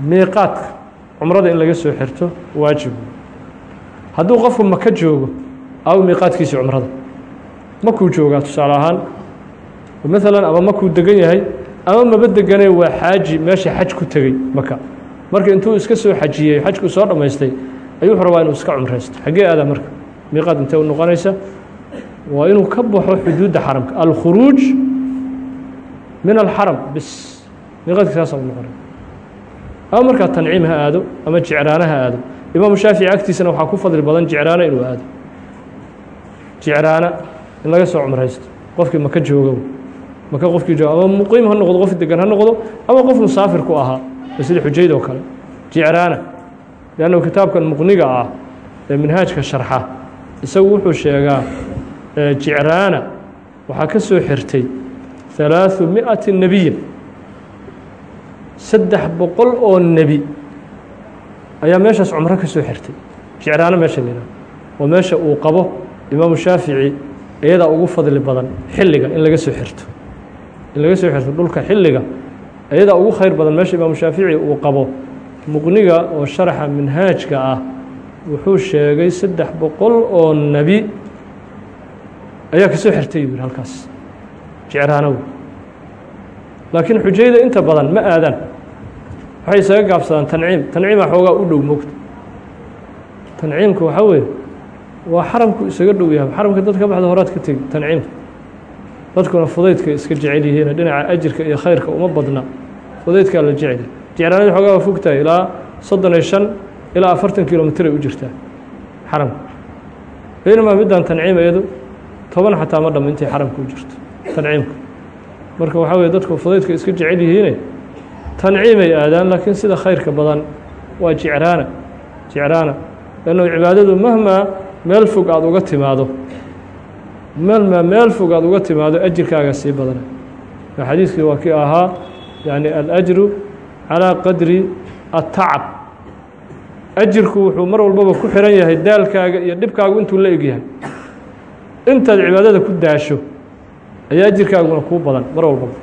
miiqaadka cumrada in laga soo xirto waajib. Hadduu qofku maka joogo aw miiqaadkiisa cumrada. Makuu joogaa tusaale ahaan. Maalan ama makuu degan yahay ama maba deganee waa xaaji meesha xaj ku tegey maka marka intuu iska soo xajiyey xajku soo dhammaystay ayuu rabaa inuu iska cumraysto. Xaggee aadaa marka miiqaad intee u noqonaysa? Waa inuu ka baxo xuduudda xaramka. Alkhuruuj min alxaram bis. Miiqaadki saasa u noqonay. Ama markaa tanciim ha aado ama jicraana ha aado. Imaamu shaafici agtiisana waxaa ku fadli badan jicraana inuu aado. Jicraana in laga soo cumraysto. Qofkii maka joogow marka qofkii jawaab ama muqiim ha noqdo qof degan ha noqdo ama qof musaafir ku ahaa sida xujayd oo kale jicraana liannu kitaabkan muqniga ah ee minhaajka sharxa isagu wuxuu sheegaa jicraana waxaa ka soo xirtay halaaثu miئati nebiyin saddex boqol oo nebi ayaa meeshaas cumro ka soo xirtay. Jicraano meesha lina oo meesha uu qabo imaamu shaafici iyadaa ugu fadli badan xilliga in laga soo xirto in laga soo xirto dhulka xilliga iyadaa ugu khayr badan meesha imaamu shaafici uu qabo muqniga oo sharaxa minhaajka ah wuxuu sheegay saddex boqol oo nebi ayaa ka soo xirtay yuu yihi halkaas jicraanow laakiin xujayda inta badan ma aadaan waxay isaga gaabsadaan tanciim tanciima xoogaa u dhow mogta tanciimka waxaa weeye waa xaramku isaga dhow yahay xaramka dad ka baxda horaad ka tegi tanciimka dadkuna fudaydka iska jecel yihiin dhinaca ajirka iyo khayrka uma badna. Fudaydkaa la jecel. Jicraanada xoogaa waa fogtahay ilaa soddon iyo shan ilaa afartan kilomitr ay u jirtaa. Xaramka baynamaa middan tanciim iyadu toban xataa ma dham intay xaramka u jirto. Tanciimka marka waxaa weye dadku fudaydka iska jecel yihiine tanciimay aadaan laakiin sida khayrka badan waa jicraana jicraana lannu cibaadadu mahmaa meel fog aada uga timaado malmaa meel fog aada uga timaado ajirkaaga sii badana. Xadiiskii waa kii ahaa yani alajru calىa qadri atacab ajirku wuxuu mar walbaba ku xiran yahay daalkaaga iyo dhibkaagu intuu la egyahay. Intaad cibaadada ku daasho ayaa ajirkaaguna kuu badan mar walbaba.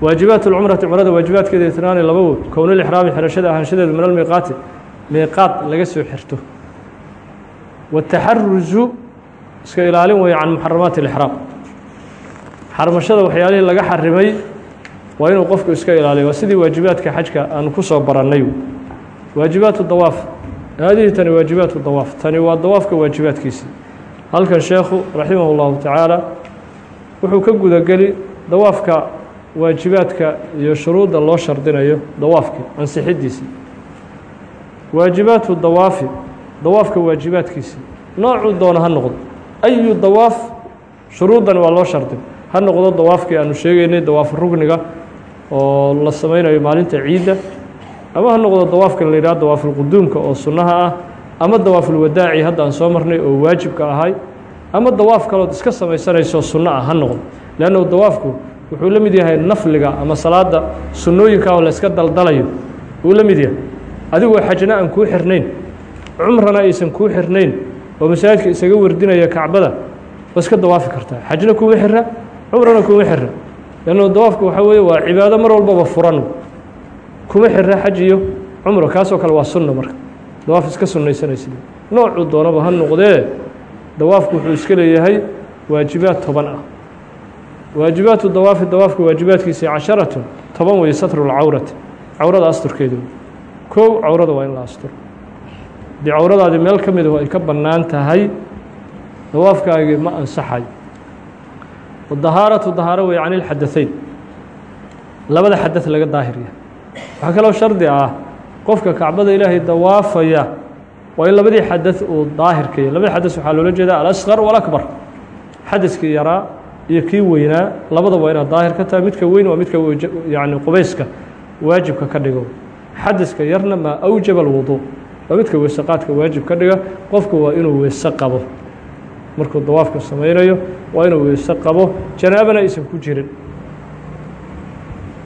Waajibaat اlcumrati cumrada waajibaadkeeda itnaani laba wood kownulixraami xirashada ahaanshadeedu min almiiqaati miiqaad laga soo xirto. Wataxaruzu iska ilaalin weeye can muxaramaati اlixraam xarmashada waxyaalihii laga xarimay waa inuu qofku iska ilaaliyo. Waa sidii waajibaadka xajka aanu ku soo barannay. Waajibaatu dawaaf. Haadihi tani waajibaatu dawaaf. Tani waa dawaafka waajibaadkiisii halkan sheekhu raximah اllahu tacaala wuxuu ka gudageli dawaafka waajibaadka iyo shuruudda loo shardinayo dawaafkii ansixiddiisii waajibaatu dawaafi. Dawaafka waajibaadkiisii noocuu doono ha noqdo ayu dawaaf shuruuddan waa loo shardin ha noqdo dawaafkii aanu sheegaynay dawaafu rugniga oo la samaynayo maalinta ciidda ama ha noqdo dawaafkan la yidhaha dawaafulquduumka oo sunnaha ah ama dawaafulwadaaci hadda aan soo marnay oo waajibka ahay ama dawaaf kalood iska samaysanayso sunno ah ha noqdo. Leannu dawaafku wuxuu la mid yahay nafliga ama salaada sunnooyinka oo la daldalayo. Uu la mid yahay. Adigoo xajna aan kuu xirnayn. Cumrana aysan kuu xirnayn oo masaajidka isaga wardinaya kacbada waa iska dawaafi kartaa xajna kuma xira cumrana kuma xira leannu dawaafku waxaa weeye waa cibaado mar walbaba furan. Kuma xira xaj iyo cumro kaasoo kale waa sunno marka. Dawaaf iska sunnaysanaysid noocuu doonaba ha noqdee. Dawaafku wuxuu iska leeyahay waajibaad toban ah. Waajibaatu dawaafi dawaafka waajibaadkiisii casharatun toban weeye satru lcawrati cawrada asturkeedu. Kow cawrada waa in la asturo haddii cawradaadii meel ka midahu ay ka bannaan tahay dawaafkaagii ma ansaxayo wadahaaratu dahaaro wey can ilxadaثeyn labada xadad laga daahirya waxaa kaloo shardi ah qofka kacbada ilaahay dawaafaya waa in labadii xadad uu daahirkaya labada xadad waxaa loola jeeda alasqar walakbar xadadkii yaraa iyo kii weynaa labada waa inaad daahir ka tahay midka weyn waa midka yani qubayska waajibka ka dhigo xadaska yarna maa awjaba alwuduu waa midka weyse qaadka waajib ka dhiga qofku waa inuu weyse qabo markuu dawaafka samaynayo waa inuu weyse qabo janaabana aysan ku jirin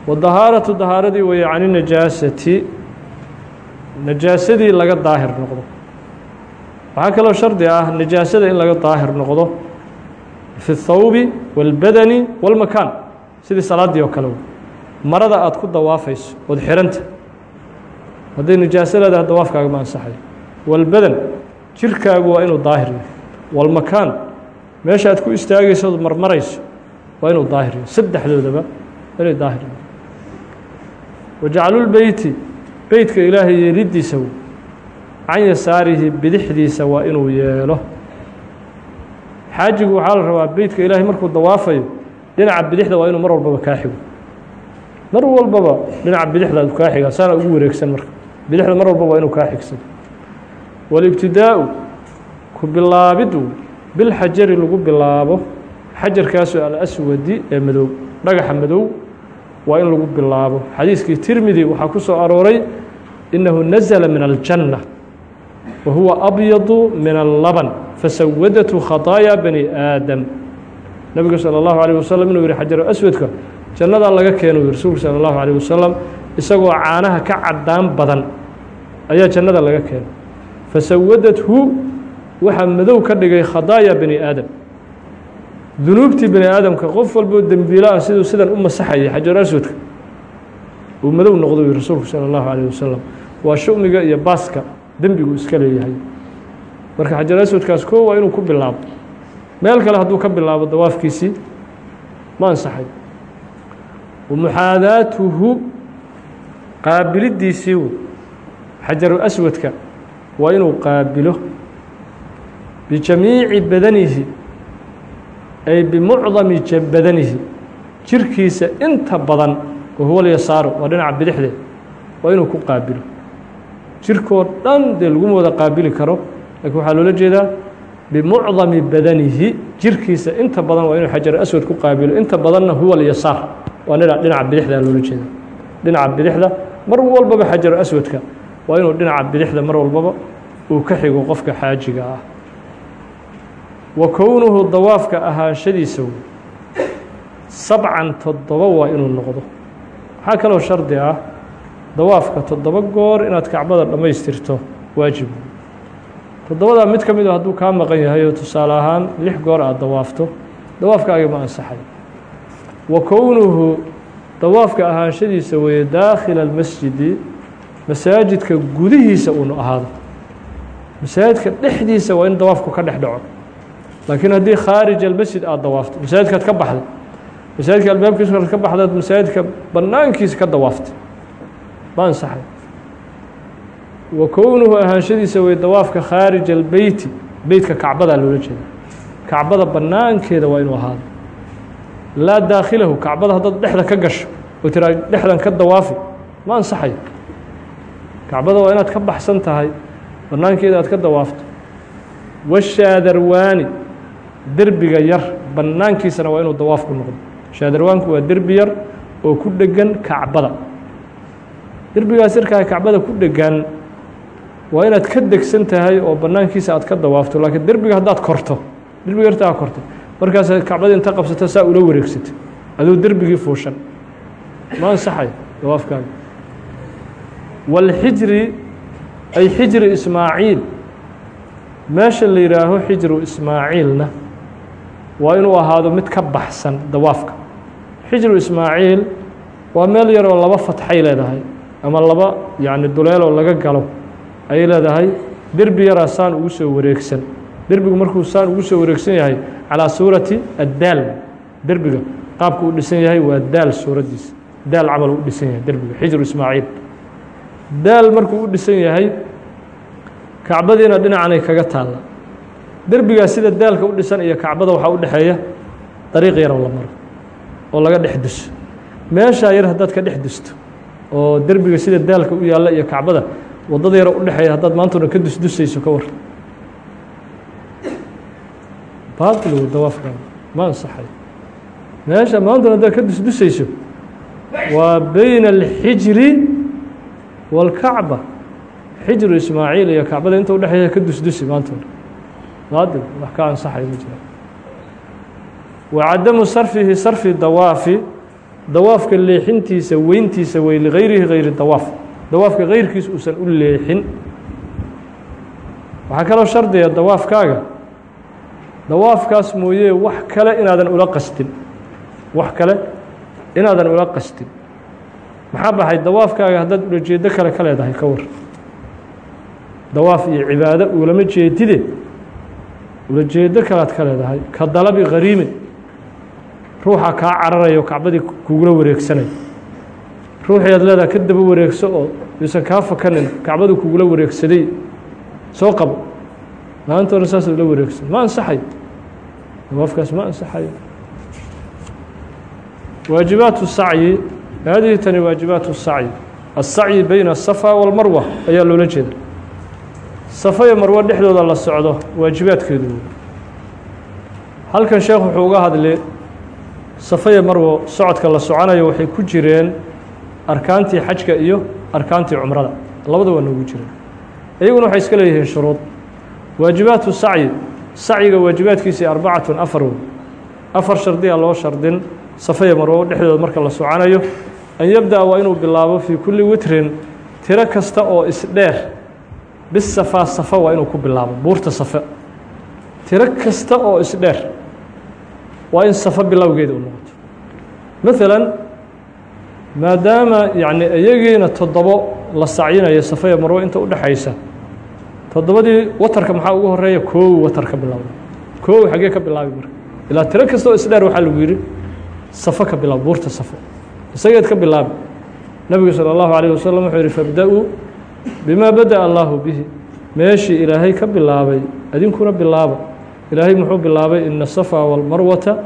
wadahaaratu dahaaradii weeye cani najaasati najaasadii laga daahir noqdo waxaa kaloo shardi ah najaasada in laga daahir noqdo fi اthawbi wاlbadani wاlmakaan sidii salaaddii oo kale marada aad ku dawaafayso ood xiranta hadday najaaso leedahay dawaafkaaga ma ansaxayo walbadan jirkaagu waa inuu daahir yahay. Walmakaan meesha aad ku istaagayso ood marmarayso waa inuu daahir yahay. Saddexdoodaba inay daahir yahay. Wajaclulbeyti beytka ilaahay yeeliddiisa can yasaarihi bidixdiisa waa inuu yeelo. Xaajigu waxaa la rabaa beytka ilaahay markuu dawaafayo dhinaca bidixda waa inuu mar walbaba kaa xigo mar walbaba dhinaca bidixdaad kaa xiga saana ugu wareegsan marka bidixda mar walbaba waa inuu kaa xigsado walibtidaa'u ku bilaabidu bilxajari lagu bilaabo xajarkaasoo alaswadi ee madow dhagaxa madow waa in lagu bilaabo xadiiskii tirmidi waxaa ku soo arooray innahu nazla min aljanna wa huwa abyadu min allaban fasawadatu khaطaaya bani aadam nebigu salى اllahu alيه wasalam inuu yihi xajaru aswadka jannadaa laga keeno u rasuulku salى اllahu alيه wasalam isagoo caanaha ka caddaan badan ayaa jannada laga keenay. Fasawadathu waxaa madow ka dhigay khadaaya bani aadam. Dunuubtii bani aadamka qof walboo dembiilo ah siduu sidan u masaxayay xajar aswadka. Uu madow noqdo rasuulku salى اllahu alayh wasalam waa shumiga iyo baaska dembigu iska leeyahay. Marka xajar aswadkaas koo waa inuu ku bilaabo. Meel kale hadduu ka bilaabo dawaafkiisii ma ansaxay. Muxaadaatuhu qaabiliddiisii xajaru aswadka waa inuu qaabilo bijamiici badanihi ay bimucdami badanihi jirkiisa inta badan wahuwa lyasaaru waa dhinaca bidixde waa inuu ku qaabilo. Jirkoo dhan dee laguma wada qaabili karo lakiin waxaa loola jeedaa bimucdami badanihi jirkiisa inta badan waa inuu xajar ku qaabilo. Inta badanna huwa alyasaar waa dhina dhinaca bidixda loola jeeda dhinaca bidixda mar walbaba xajaru aswadka waa inuu dhinaca bidixda mar walbaba uu ka xigo qofka xaajiga ah. Wa kownuhu dawaafka ahaanshadiisa sabcan toddoba waa inuu noqdo. Waxaa kaloo shardi ah dawaafka toddoba goor inaad kacbada dhammaystirto waajib. Toddobadaa mid ka mid a hadduu kaa maqan yahay oo tusaale ahaan lix goor aad dawaafto dawaafkaagi ma ansaxay. Wa kownuhu dawaafka ahaanshadiisa weeye daakhila almasjidi masaajidka gudihiisa uunu ahaado. Masaajidka dhexdiisa waa in dawaafku ka dhex dhaco. Laakiin haddii khaarij almasjid aada dawaafto masaajidkaad ka baxday masaajidka albaabkiisa ka baxdaad masaajidka bannaankiisa ka dawaaftay ma ansaxay wa kownuhu ahaanshadiisa wey dawaafka khaarij albeyti beytka kacbadaa loola jeeda kacbada bannaankeeda waa inuu ahaado laa daakhilahu kacbada haddaad dhexda ka gasho oo tiraa dhexdan ka dawaafi ma ansaxayo. Kacbada waa inaad ka baxsan tahay bannaankeeda aad ka dawaafto. Washaadarwaani derbiga yar bannaankiisana waa inuu dawaaf ku noqdo. Shaadarwaanku waa derbi yar oo ku dhegan kacbada. Derbigaas yarkaa kacbada ku dhegan waa inaad ka degsan tahay oo bannaankiisa aad ka dawaafto laakiin derbiga haddaad korto derbiga yarta aa korto markaas kacbadii inta qabsato saa ula wareegsata aduu derbigii fuushan. Ma ansaxay? Dawaafkaaga walxijri ay xijri ismaaciil. Meesha la yidhaaho xijru ismaaciilna waa inuu ahaado mid ka baxsan dawaafka. Xijru ismaaciil waa meel yaroo laba fatxay leedahay ama laba yacni duleeloo laga galo ayay leedahay derbi yaraa saan ugu soo wareegsan derbigu markuu saan ugu soo wareegsan yahay calaa suurati addaal. Derbiga qaabku u dhisan yahay waa daal suuraddiisa daal camal u dhisan yahay derbiga. Xijru ismaaciil. Daal markuu u dhisan yahay kacbadiina dhinacanay kaga taalla. Derbigaa sida daalka u dhisan iyo kacbada waxaa u dhexeeya dariiq yaroo la maro oo laga dhex duso meeshaa yar haddaad ka dhex dusto oo derbiga sida daalka u yaalla iyo kacbada waddada yaro u dhexeeya haddaad maantuna ka dusdusayso ka war baatilow dawaafkaaga ma ansaxay meesha maantuna haddaad ka dusdusayso waa bayna alxijri wاlkacba xijru ismaaciil iyo kacbada inta udhexeeya ka dusdusi maantoo baadil wax ka ansaxay ma jira. Wa cadamu sarfihi sarfi dawaafi. Dawaafka leexintiisa weyntiisa wey ligayrihi gayri dawaaf. U leexin. Waxaa kaloo shardiga dawaafkaaga dawaafkaas mooye wax kale inaadan ula qastin. Wax kale inaadan ula qastin. Maxaa baxay? Dawaafkaaga haddaad ulajeedo kale ka leedahay ka war. Dawaaf iyo cibaado ulama jeedide ulajeedo kalead ka leedahay. Ka dalabi khariimin ruuxa kaa cararayo kacbadii kugula wareegsanay. Ruuxii aad leedahay ka daba wareegso oo yuusan kaa fakanin kacbadu kugula wareegsaday soo qabo maanta hore saas la wareegsan. Ma ansaxayo dawaafkaas ma ansaxayo waajibaatu sacyi haadihi tani waajibaatu sacyi. Asacyi beyna asafa walmarwa ayaa loola jeeda. Safa iyo marwo dhexdooda la socdo waajibaadkeedu. Halkan sheekh wuxuu uga hadli safa iyo marwo socodka la soconayo waxay ku jireen arkaantii xajka iyo arkaantii cumrada. Labada waa noogu jireen. Iyaguna waxay iska leeyihiin shuruud waajibaatu sacyi. Sacyiga waajibaadkiisii arbacatun afar wey afar shardiya loo shardin. Safa iyo marwo dhexdooda marka la soconayo an yabdaأ waa inuu bilaabo fii kulli witrin. Tiro kasta oo isdheer bisafa safa waa inuu ku bilaabo. Buurta safe tiro kasta oo isdheer waa in safa bilowgeeda u noqoto. Maalan maadaama yacni iyagiina toddobo la sacyinayo safa iyo marwo inta udhexaysa toddobadii watarka maxaa ugu horeeya koow watar ka bilowda koow xaggee ka bilaabi marka ilaa tiro kasta oo isdheer waxaa lagu yidhi safa ka bilaab buurta safo isageed ka bilaabi nebigu salى اllahu عalيه wasalam wuxuu yihi fabda-uu bima badaأ allahu bihi meeshii ilaahay ka bilaabay adinkuna bilaaba ilaahay muxuu bilaabay ina الصafa wاlmarwata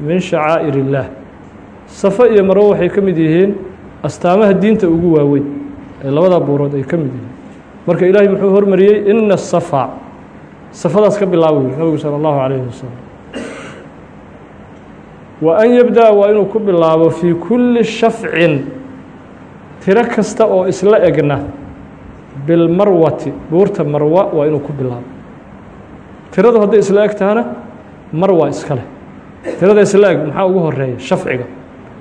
min shacaa'ir الlah safa iyo marwo waxay ka mid yihiin astaamaha diinta ugu waaweyn ee labada buurood ay ka mid yihiin marka ilaahay muxuu hormariyey ina الصafa safadaas ka bilaaba yiri nebigu salى اllahu عalayه wasalam wa an yabdaأ waa inuu ku bilaabo fii kulli shafcin tiro kasta oo isla egna bilmarwati buurta marwa waa inuu ku bilaabo tiradu hadday isla eg tahana marwa iska leh tirada isla eg maxaa ugu horeeya shafciga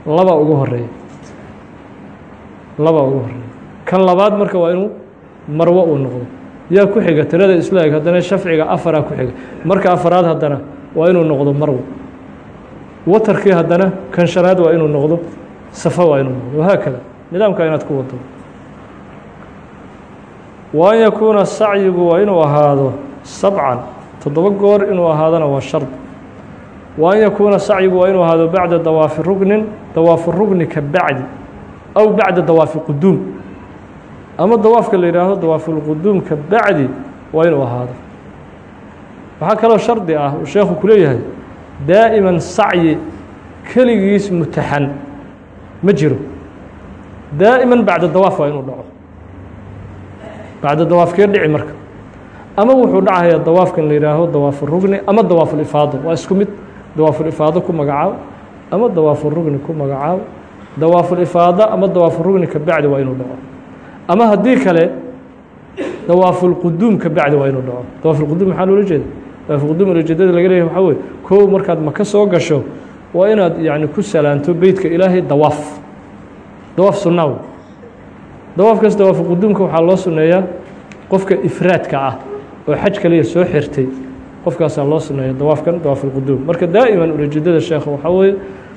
laba ugu horeeya laba ugu horeeya kan labaad marka waa inuu marwo uu noqdo. Yaa ku xiga tirada isla eg haddana shafciga afaraa ku xiga. Marka afaraad haddana waa inuu noqdo marwo. Watarkii haddana kan shanaad waa inuu noqdo safa waa inuu noqdo. Wahaakada nidaamka inaad ku wado wa an yakuuna sacyigu waa inuu ahaado sabcan toddoba goor inuu ahaadona waa shard wa an yakuuna sacyigu waa inuu ahaado bacda dawaafi rugnin dawaafu rugni ka bacdi aw bacda dawaafi quduum ama dawaafka la yidhaahdo dawaafulquduum ka bacdi waa inuu ahaado. Waxaa kaloo shardi ah uu sheekhu ku leeyahay daa'iman sacyi keligiis mutaxan ma jiro. Daa'iman bacda dawaaf waa inuu dhaco. Bacda dawaafkee dhici marka. Ama wuxuu dhacayaa dawaafkan la yihaaho dawaafurugni ama dawaafulifaado waa isku mid dawaafulifaado ku magacaabo ama dawaafurugni ku magacaabo dawaafulifaado ama dawaafurugni ka bacdi waa inuu dhaco ama haddii kale dawaafulquduum ka bacdi waa inuu dhaco. Dawaafulquduum maxaa loola jeeda dawaafulquduum ujeedada laga leeyahy waxaa weye kow markaad maka soo gasho waa inaad yacni ku salaanto beytka ilaahay dawaaf. Dawaaf sunnaa wey. Dawaafkaas dawaafulquduumka waxaa loo sunneeyaa qofka ifraadka ah oo xaj kaliya soo xirtay. Qofkaasaa loo suneeya dawaafkan dawaafulquduum marka daa'iman ujeedada sheekha waxaa weeye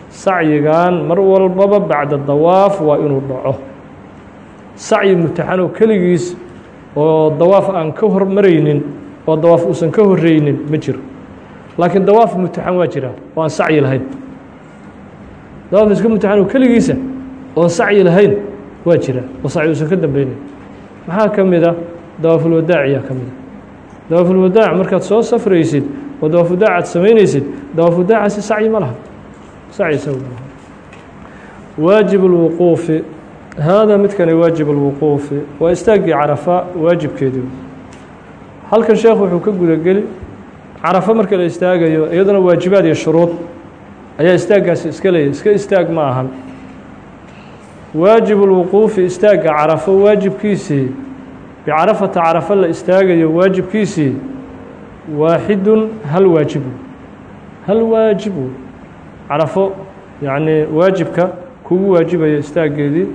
sacyigan mar walbaba bacda dawaaf waa inuu dhaco sacyi mutaxanoo keligiis oo dawaaf aan ka hormaraynin oo dawaaf uusan ka horreynin ma jiro. Laakiin dawaaf mutaxan waa jiraa oo aan sacyi lahayn. Dawaaf iska mutaxanoo keligiisa oon sacyi lahayn waa jiraa oo sacyi uusan ka dambeynayn maxaa ka mid a? Dawaafulwadaaciyaa ka mid a. Dawaafulwadaac markaad soo safraysid oo dawaafudaac aad samaynaysid dawaafudaacaasi sacyi ma laha. Sacyi isagu ma laha. Waajib اlwuquufi haadaa midkani waajib اlwuquufi waa istaaggii carafa waajibkeedii halkan sheekh wuxuu ka gudageli carafa marka la istaagayo iyaduna waajibaad iyo shuruud ayaa istaaggaasi iska leeyahy iska istaag ma ahan waajibu lwuquufi istaagga carafo waajibkiisii bicarafata carafo la istaagayo waajibkiisii waaxidun hal waajibu hal waajibu carafo yacnii waajibka kugu waajibaya istaaggeedii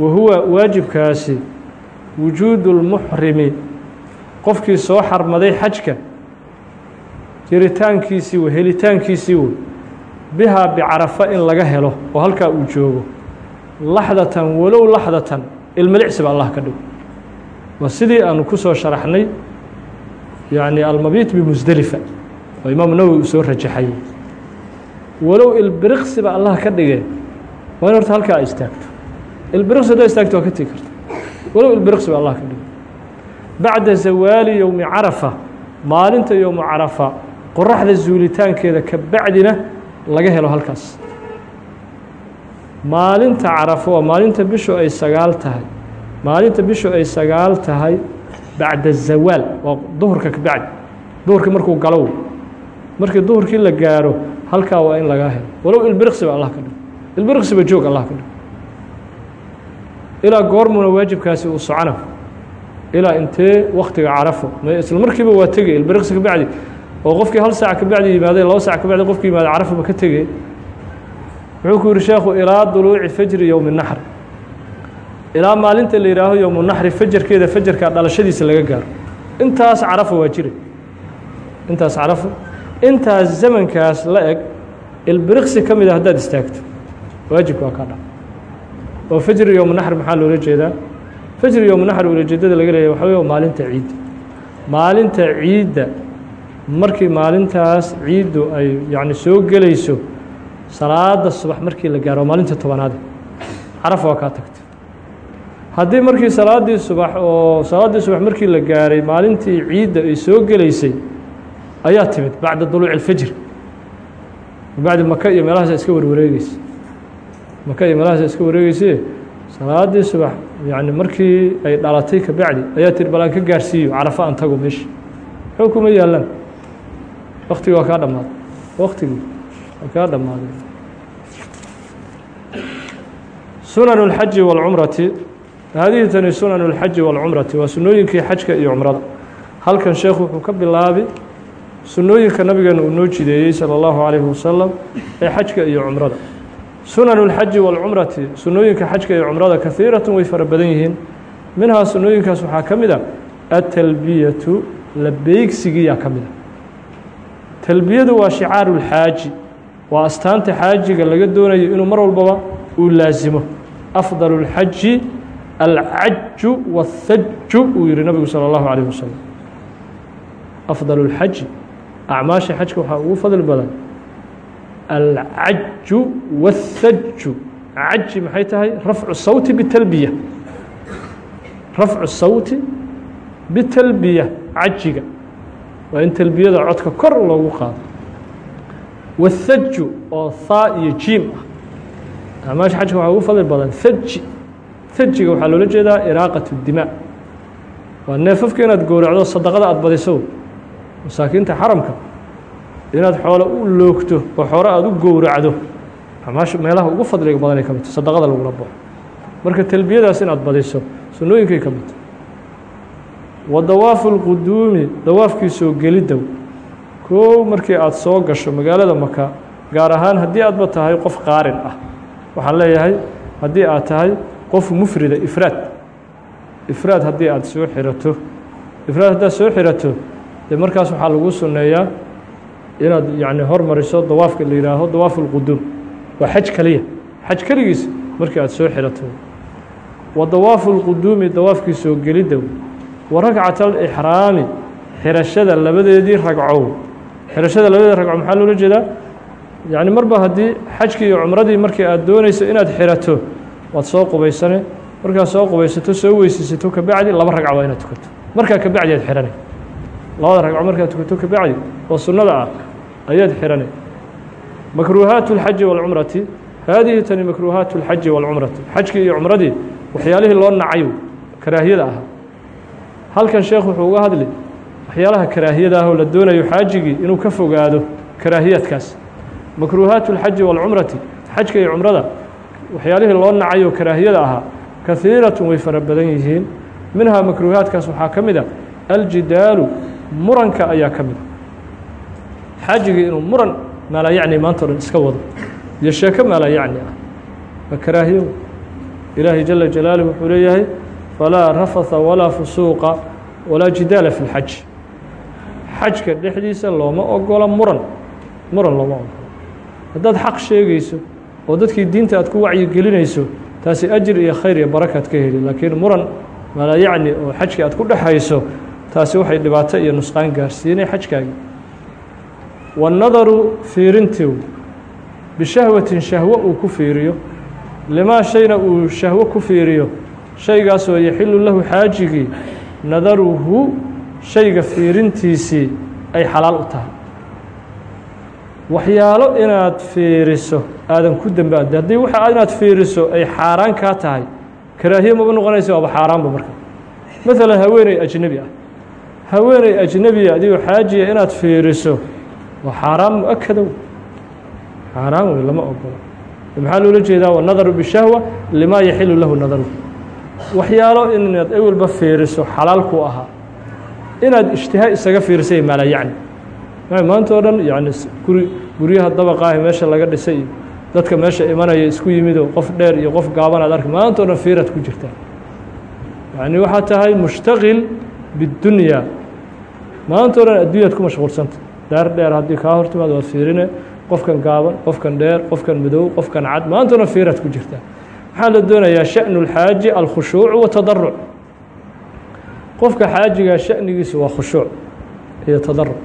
wa huwa waajibkaasi wujuudu lmuxrimi qofkii soo xarmaday xajka jiritaankiisii wey helitaankiisii wey bihaa bicarafa in laga helo oo halkaa uu joogo laxdatan walow laxdatan ilmilicsiba allah ka dhigo. Waa sidii aanu ku soo sharaxnay yacni almabiit bimusdelifa oo imaamu nawowi uu soo rajaxay. Walow ilbiriqsiba allah ka dhige waa in horta halkaa istaagto ilbiriqsi haddaa istaagto waa ka tegi karta walow ilbiriqsiba allah ka maalinta yowmu carafa qoraxda zuulitaankeeda ka bacdina laga helo halkaas maalinta carafo maalinta bishu ay sagaal tahay maalinta bishu ay sagaal tahay bacda zawaal waa duhurka ka bacdi markuu galow markii duhurkii la gaaro halkaa waa in lagaa helo walow ilbiriqsiba allah ka dhigo ilbiriqsiba joog allah ka dhigo ilaa goormuna waajibkaasi uu socona. Ilaa intee waktiga carafo. Isla markiiba waa tegay ilbiriqsi ka bacdi. Oo qofkii hal saac ka bacdi yimaadee laba sac ka bacdi qofkii yimaada carafo ma ka tegey. Wuxuu ku yihi sheekhu ilaa duluuci fajri yowmi naxr ilaa maalinta la yihaaho yowmu naxri fajarkeeda fajarkaa dhalashadiisa laga gaaro. Intaas carafo waa jira intaas carafo intaas zamankaas la eg ilbiriqsi ka mid a haddaad istaagto. Waajibka waa kaa dha oo fajri yowmu naxr maxaa loola jeedaa? Fajri yowmu naxr ulajeedada laga leeyahy waxa wey maalinta ciidda maalinta ciidda markii maalintaas ciiddu ay yacni soo gelayso salaada subax markii la gaaro maalinta tobanaade caraf waa kaa tagta haddii markii salaaddii subax oo salaaddii subax markii la gaaray maalintii ciidda ay soo gelaysay ayaa timid bacda duluuci اlfajr bacdi maka iyo meelahaas iska warwareegeysa maka iyo meelahaas iska wareegeyse salaaddii subax yani markii ay dhalatay ka bacdi ayaa tiri bal aan ka gaarsiiyo carafo aan tago meesha muxuu kuma yaalaan waktigii waa kaa dhammaaday waktigii waa kaa dhammaaday sunan اlxaji wاlcumrati haadihi tani sunan اlxaji wاlcumrati waa sunooyinkii xajka iyo cumrada halkan sheekhu wuxuu ka bilaabi sunooyinka nabigeena uu noo jideeyey salى اllahu عalayhi wasalam ee xajka iyo cumrada sunan اlxaji wاlcumrati sunooyinka xajka iyo cumrada kahiiratu way fara badan yihiin minhaa sunooyinkaas waxaa ka mid a atalbiyatu labeegsigiyaa ka mid a talbiyadu waa shicaaru اlxaaji waa astaanta xaajiga laga doonayo inuu mar walbaba uu laasimo afdal اlxaji alcaju wاthaju uu yihi nabigu salى اllahu عalيه wasalam afdal اlxaji acmaasha xajka waxaa ugu fadli badan alcaju wاsaju caji maxay tahay? rafcu sawti bitalbiya rafcu sawti bitalbiya cajiga waa in talbiyada codka kor loogu qaado wasaju oo saa iyo jiim ah. Amaash xajka waxaa ugu fadli badan saji sajiga waxaa loola jeedaa iraaqat اdimaa waa neefafka inaad gowracdo sadaqada aad badiso. Masaakiinta xaramka inaad xoolo u loogto oo xoolo aada u gowracdo acmaasha meelaha ugu fadliga badanay ka midta sadaqada lagula baxo marka talbiyadaas inaad badiso sunnooyinkay ka midta wa dawaafu اlquduumi dawaafkii soo geliddow koow markii aada soo gasho magaalada maka gaar ahaan haddii aadba tahay qof qaarin ah waxaan leeyahay haddii aad tahay qof mufrida ifraad. Ifraad haddii aada soo xirato ifraad haddaad soo xirato dee markaas waxaa lagu sunneeyaa inaad yacni hormariso dawaafka la yihaaho dawaafu اlquduum waa xaj keliya xaj keligiis markii aada soo xirato. Wa dawaafu dawaafkii soo geliddow wa ragcat alixraami xirashada labadeedii ragcow. Xirashada labadeedi ragco maxaa loola jeedaa? Yacni marba haddii xajkii iyo cumradii markii aada doonayso inaad xirato waad soo qubaysane. Markaad soo qubaysato soo weysaysato kabacdi laba ragca waa inaad tukato. Markaa kabacdi aad xihanay labada ragco markaad tukato kabacdi oo sunnada ah ayaad xihanay makruuhaatu اlxaji wاlcumrati haadihi tani makruuhaatu اlxaji wاlcumrati xajkii iyo cumradii waxyaalihii loo nacay karaahiyada ahaa halkan sheekh wuxuu uga hadli waxyaalaha karaahiyada ah oo la doonayo xaajigii inuu ka fogaado karaahiyaadkaas makruuhaatu اlxaji wاlcumrati xajka iyo cumrada waxyaalihii loo nacay oo karaahiyada ahaa kahiiratun way fara badan yihiin minhaa makruuhaadkaas waxaa ka mid a aljidaalu muranka ayaa ka mid a xaajigii inuu muran maalaa yacni maanta o dhan iska wado. Iyo sheeko maalaa yacni ah. Waa karaahiyo ilaahay jala jalaaluh wuxuu leeyahay falaa rafatha walaa fusuuqa walaa jidaala fi lxaj xajka dhexdiisa looma ogola muran. Muran looma ogola haddaad xaq sheegayso oo dadkii diinta aad ku wacyigelinayso taasi ajir iyo khayr iyo barakaad ka heli. Laakiin muran maalaa yacni oo xajkii aad ku dhexayso taasi waxay dhibaato iyo nusqaan gaarsiinay xajkaagii waannadaru fiirintew bishahwatin shahwo uu ku fiiriyo limaa shayna uu shahwo ku fiiriyo shaygaasoo yaxilu lahu xaajigii nadaruhu shayga fiirintiisii ay xalaal u tahay waxyaalo inaad fiiriso aadan ku dembaade haddii waxa inaad fiiriso ay xaaraan kaa tahay karaahiye maba noqonaysa waaba xaaraanba marka maalan haweeney ajnebi ah haweeney ajnebiya adigoo xaajiya inaad fiiriso waa xaaraan mu'akadow xaaraan wey lama ogola maxaa loola jeedaa? Wanadaru bishahwa limaa yaxilu lahu nadaru. Waxyaalo inaad ewelba fiiriso xalaal ku ahaa inaad ishtihaa isaga fiirisay maala yacni. Maanta oo dhan yani guri guryaha dabaqaahi meesha laga dhisay iyo dadka meesha imanaya isku yimidoo qof dheer iyo qof gaaban aad arki maanta o dhan fiiraad ku jirtaa yacni waxaa tahay mushtaqil biddunyaa maanta o dhan adduunyaad ku mashquulsanta daar dheer haddii kaa hortimaad waad fiirine qofkan gaaban qofkan dheer qofkan madow qofkan cad dhan fiiraad ku jirtaa waxaa la doonayaa shaأnu اlxaaji alkhushuuc watadaruc qofka xaajigaa sha'nigiisa waa khushuuc iyo tadaruc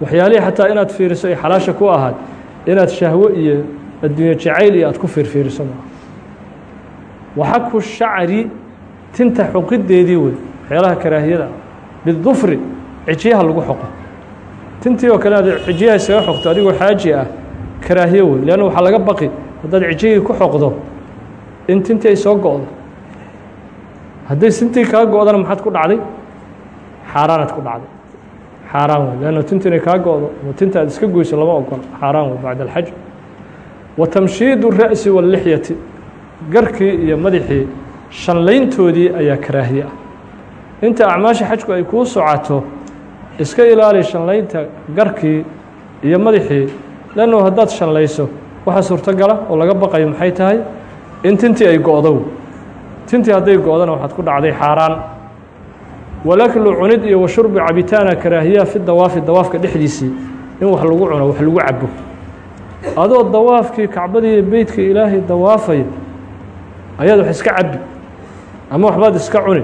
waxyaalihii xataa inaad fiiriso ay xalaasha ku ahaad inaad shahwo iyo adduunye jacayl iyo aad ku fiirfiiriso maaha waxaku shacri tinta xoqideedii wey waxyaalaha karaahiyada bidufri cijiyaha lagu xoqo tintii oo kale aad cijiyaha isaga xogto adigoo xaaji ah karaahiyo wey leanna waxaa laga baqi haddaad cijiyihii ku xoqdo in tintii ay soo go-do. Hadday sintii kaa go-dana maxaad ku dhacday? Xaaraanaad ku dhacday. Xaaraan wey leanna tinti inay kaa go-do ama tinta aad iska goyso lama ogol xaaraan wey bacda alxaj wa tamshiidu ra'si wallixyati garkii iyo madaxii shanlayntoodii ayaa karaahiye ah. Inta acmaasha xajku ay kuu socoto iska ilaali shanlaynta garkii iyo madaxii leannu haddaad shanlayso waxaa suurtogala oo laga baqayo maxay tahay? In tintii ay go'do tintii hadday go'dana waxaad ku dhacday xaaraan. Walaklu cunid iyo wa shurbi cabitaana karaahiyaha fi dawaafi dawaafka dhexdiisii in wax lagu cuno wax lagu cabo adoo dawaafkii kacbadii iyo beytka ilaahay dawaafaya ayaad wax iska cabi ama waxbaad iska cuni.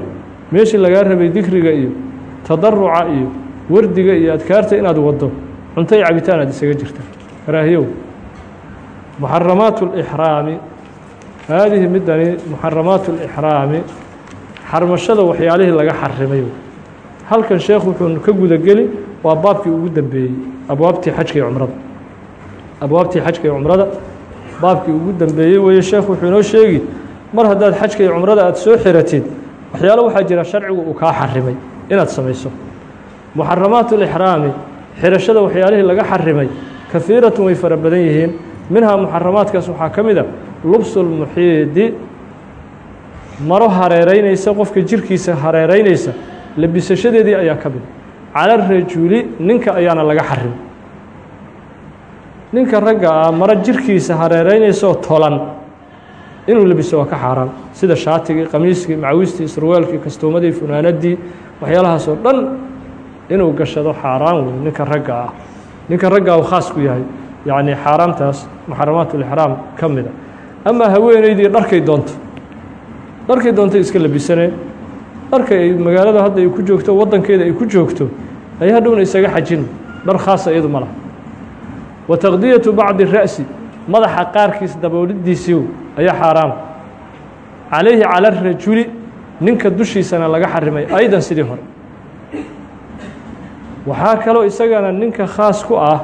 Meeshii lagaa rabay dikriga iyo tadaruca iyo wardiga iyo adkaarta inaad waddo cunto iyo cabitaan aad isaga jirta. Karaahiyow muxaramaat اlixraami haadihi midani muxaramaat اlixraami xarmashada waxyaalihii laga xarimay halkan sheekh wuxuu ka guda geli waa baabkii ugu dambeeyey. Abwaabtii xajka iyo cumrada. Abwaabtii xajka iyo cumrada baabkii ugu dambeeyey weeye sheekh wuxuu inoo sheegi mar haddaad xajka iyo cumrada aad soo xiratid waxyaalo waxaa jira sharcigu uu kaa xarimay inaad samayso muxaramaat اlixraami xirashada waxyaalihii laga xarimay kahiiratun way fara badan yihiin. Minhaa muxaramaadkaas waxaa ka mid a lubsulmuxiidi maro hareeraynaysa qofka jirkiisa hareeraynaysa labisashadeedii ayaa ka mid cala rajuli ninka ayaana laga xarimay ninka ragga ah maro jirkiisa hareeraynaysaoo tolan inuu labiso waa ka xaaraan. Sida shaatigii qamiiskii macawistii sarwaalkii kastuumadii funaanadii waxyaalahaasoo dhan inuu gashado xaaraan wey ninka ragga ah. Ninka ragga uu khaas ku yahay yacni xaaraamtaas muxaramaat ulixraam ka mida amaa haweeneydii dharkay doonto dharkay doonto iska labisaneen dharka ay magaalada hadda ay ku joogto waddankeeda ay ku joogto ay hadhowna isaga xajin. Dhar khaasa iyadu ma laha. Wa taqdiyatu bacdi ra'si madaxa qaarkiis daboolidiisii ayaa xaaraama calayhi cala rajuli ninka dushiisana laga xarimay aydan sidii hore waxaa kaloo isagana ninka khaas ku ah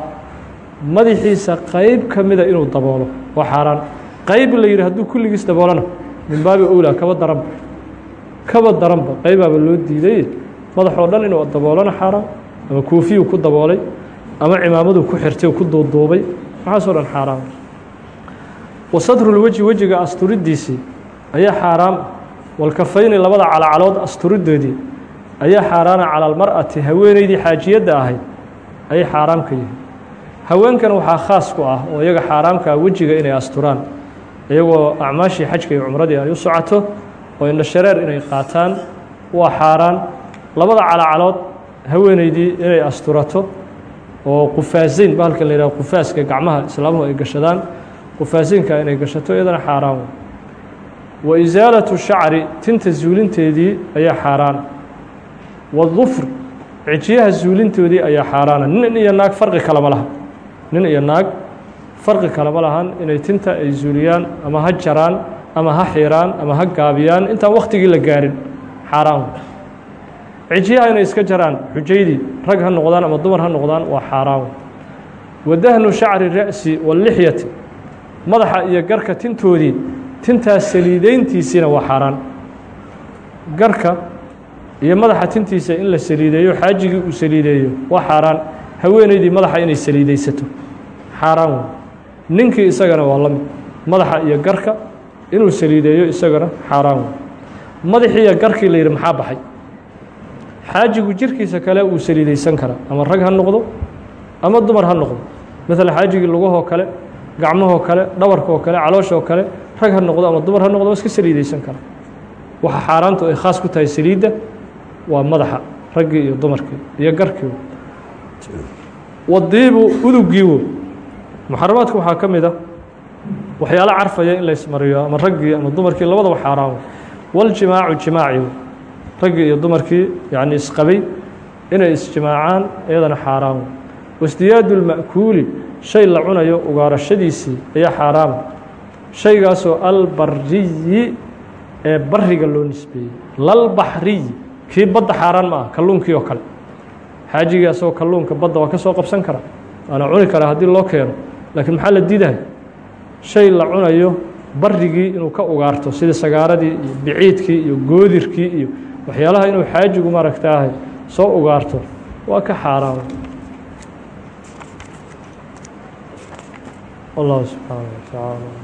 madaxiisa qeyb ka mida inuu daboolo. Waa xaaraan. Qeyb la yidhi hadduu kulligiis daboolana min baabi owlaa kaba daranba kaba daranba qaybaaba loo diiday madaxoo dhan inuu daboolana xaaraan ama koofiyuu ku daboolay ama cimaamadu ku xirtay ku duuduubay. Waxaasoo dhan xaaraan. Wa sadrulweji wejiga asturidiisii ayaa xaaraam walkafayni labada calacalood asturidoodii ayaa xaaraana cala almar'ati haweeneydii xaajiyadda ahayd ayay xaaraam ka yihiin. Haweenkan waxaa khaas ku ah oo iyaga xaaraamkaa wejiga inay asturaan iyagoo acmaashii xajka iyo cumradii ay u socoto oo indho shareer inay qaataan waa xaaraan. Labada calacalood haweeneydii inay asturato oo qufaasayn bahalkan la yidhaha qufaaska gacmaha islaamuhu ay gashadaan qufaasaynka inay gashato iyadana xaaraan wa isaalatu shacri tinta zuulinteedii ayaa xaaraana wadufr cijiyaha zuulintoodii ayaa xaaraana. Nin iyo naag farqi kalama laha. Nin iyo naag farqi kalama lahan inay tinta ay zuuliyaan ama ha jaraan ama ha xiiraan ama ha gaabiyaan. Intaan waktigii la gaarin xaaraan cijiyaha inay iska jaraan xujaydii rag ha noqdaan ama dumar ha noqdaan waa xaaraan wadahnu shacri ra'si wallixyati madaxa iyo garka tintoodii tintaas saliideyntiisiina waa xaaraan. Garka iyo madaxa tintiisa in la saliideeyo xaajigii uu saliideeyo waa xaaraan. Haweeneydii madaxa inay saliideysato xaaraan wey ninkii isagana waa la mid. Madaxa iyo garka inuu saliideeyo isagana xaaraan wey madaxii iyo garkii la yidhi maxaa baxay? Xaajigu jirkiisa kale uu saliideysan karaa. Ama rag ha noqdo ama dumar ha noqdo. Maala xaajigii lugahoo kale gacmahoo kale dhabarkaoo kale calooshoo kale rag ha noqdo ama dumar ha noqdo waa iska saliideysan karaa. Waxa xaaraantu ay khaas ku tahay saliidda waa madaxa raggii iyo dumarkii iyo garkii. Wadiibu udugiiwo muxaramaadka waxaa ka mid a waxyaalo carfaya in la ismariyo ama raggii ama dumarkii labadaba xaaraan waljimaacu jimaaci raggii iyo dumarkii yacni isqabay inay isjimaacaan iyadana xaaraan wasdiyaadu lma'kuuli shay la cunayo ugaarashadiisii ayaa xaaraama shaygaasoo albariyi ee bariga loo nisbeeyey. Lalbaxriyi kii badda xaaraan ma ah kalluunkii oo kale. Xaajigii asagoo kalluunka badda waa ka soo qabsan kara waana cuni karaa haddii loo keeno laakiin maxaa la diidahay? Shay la cunayo barigii inuu ka ugaarto sida sagaaradii iyo biciidkii iyo goodirkii iyo waxyaalaha inuu xaajigu maaragtaahay soo ugaarto waa ka xaaraan wallahu subxaana wa tacaala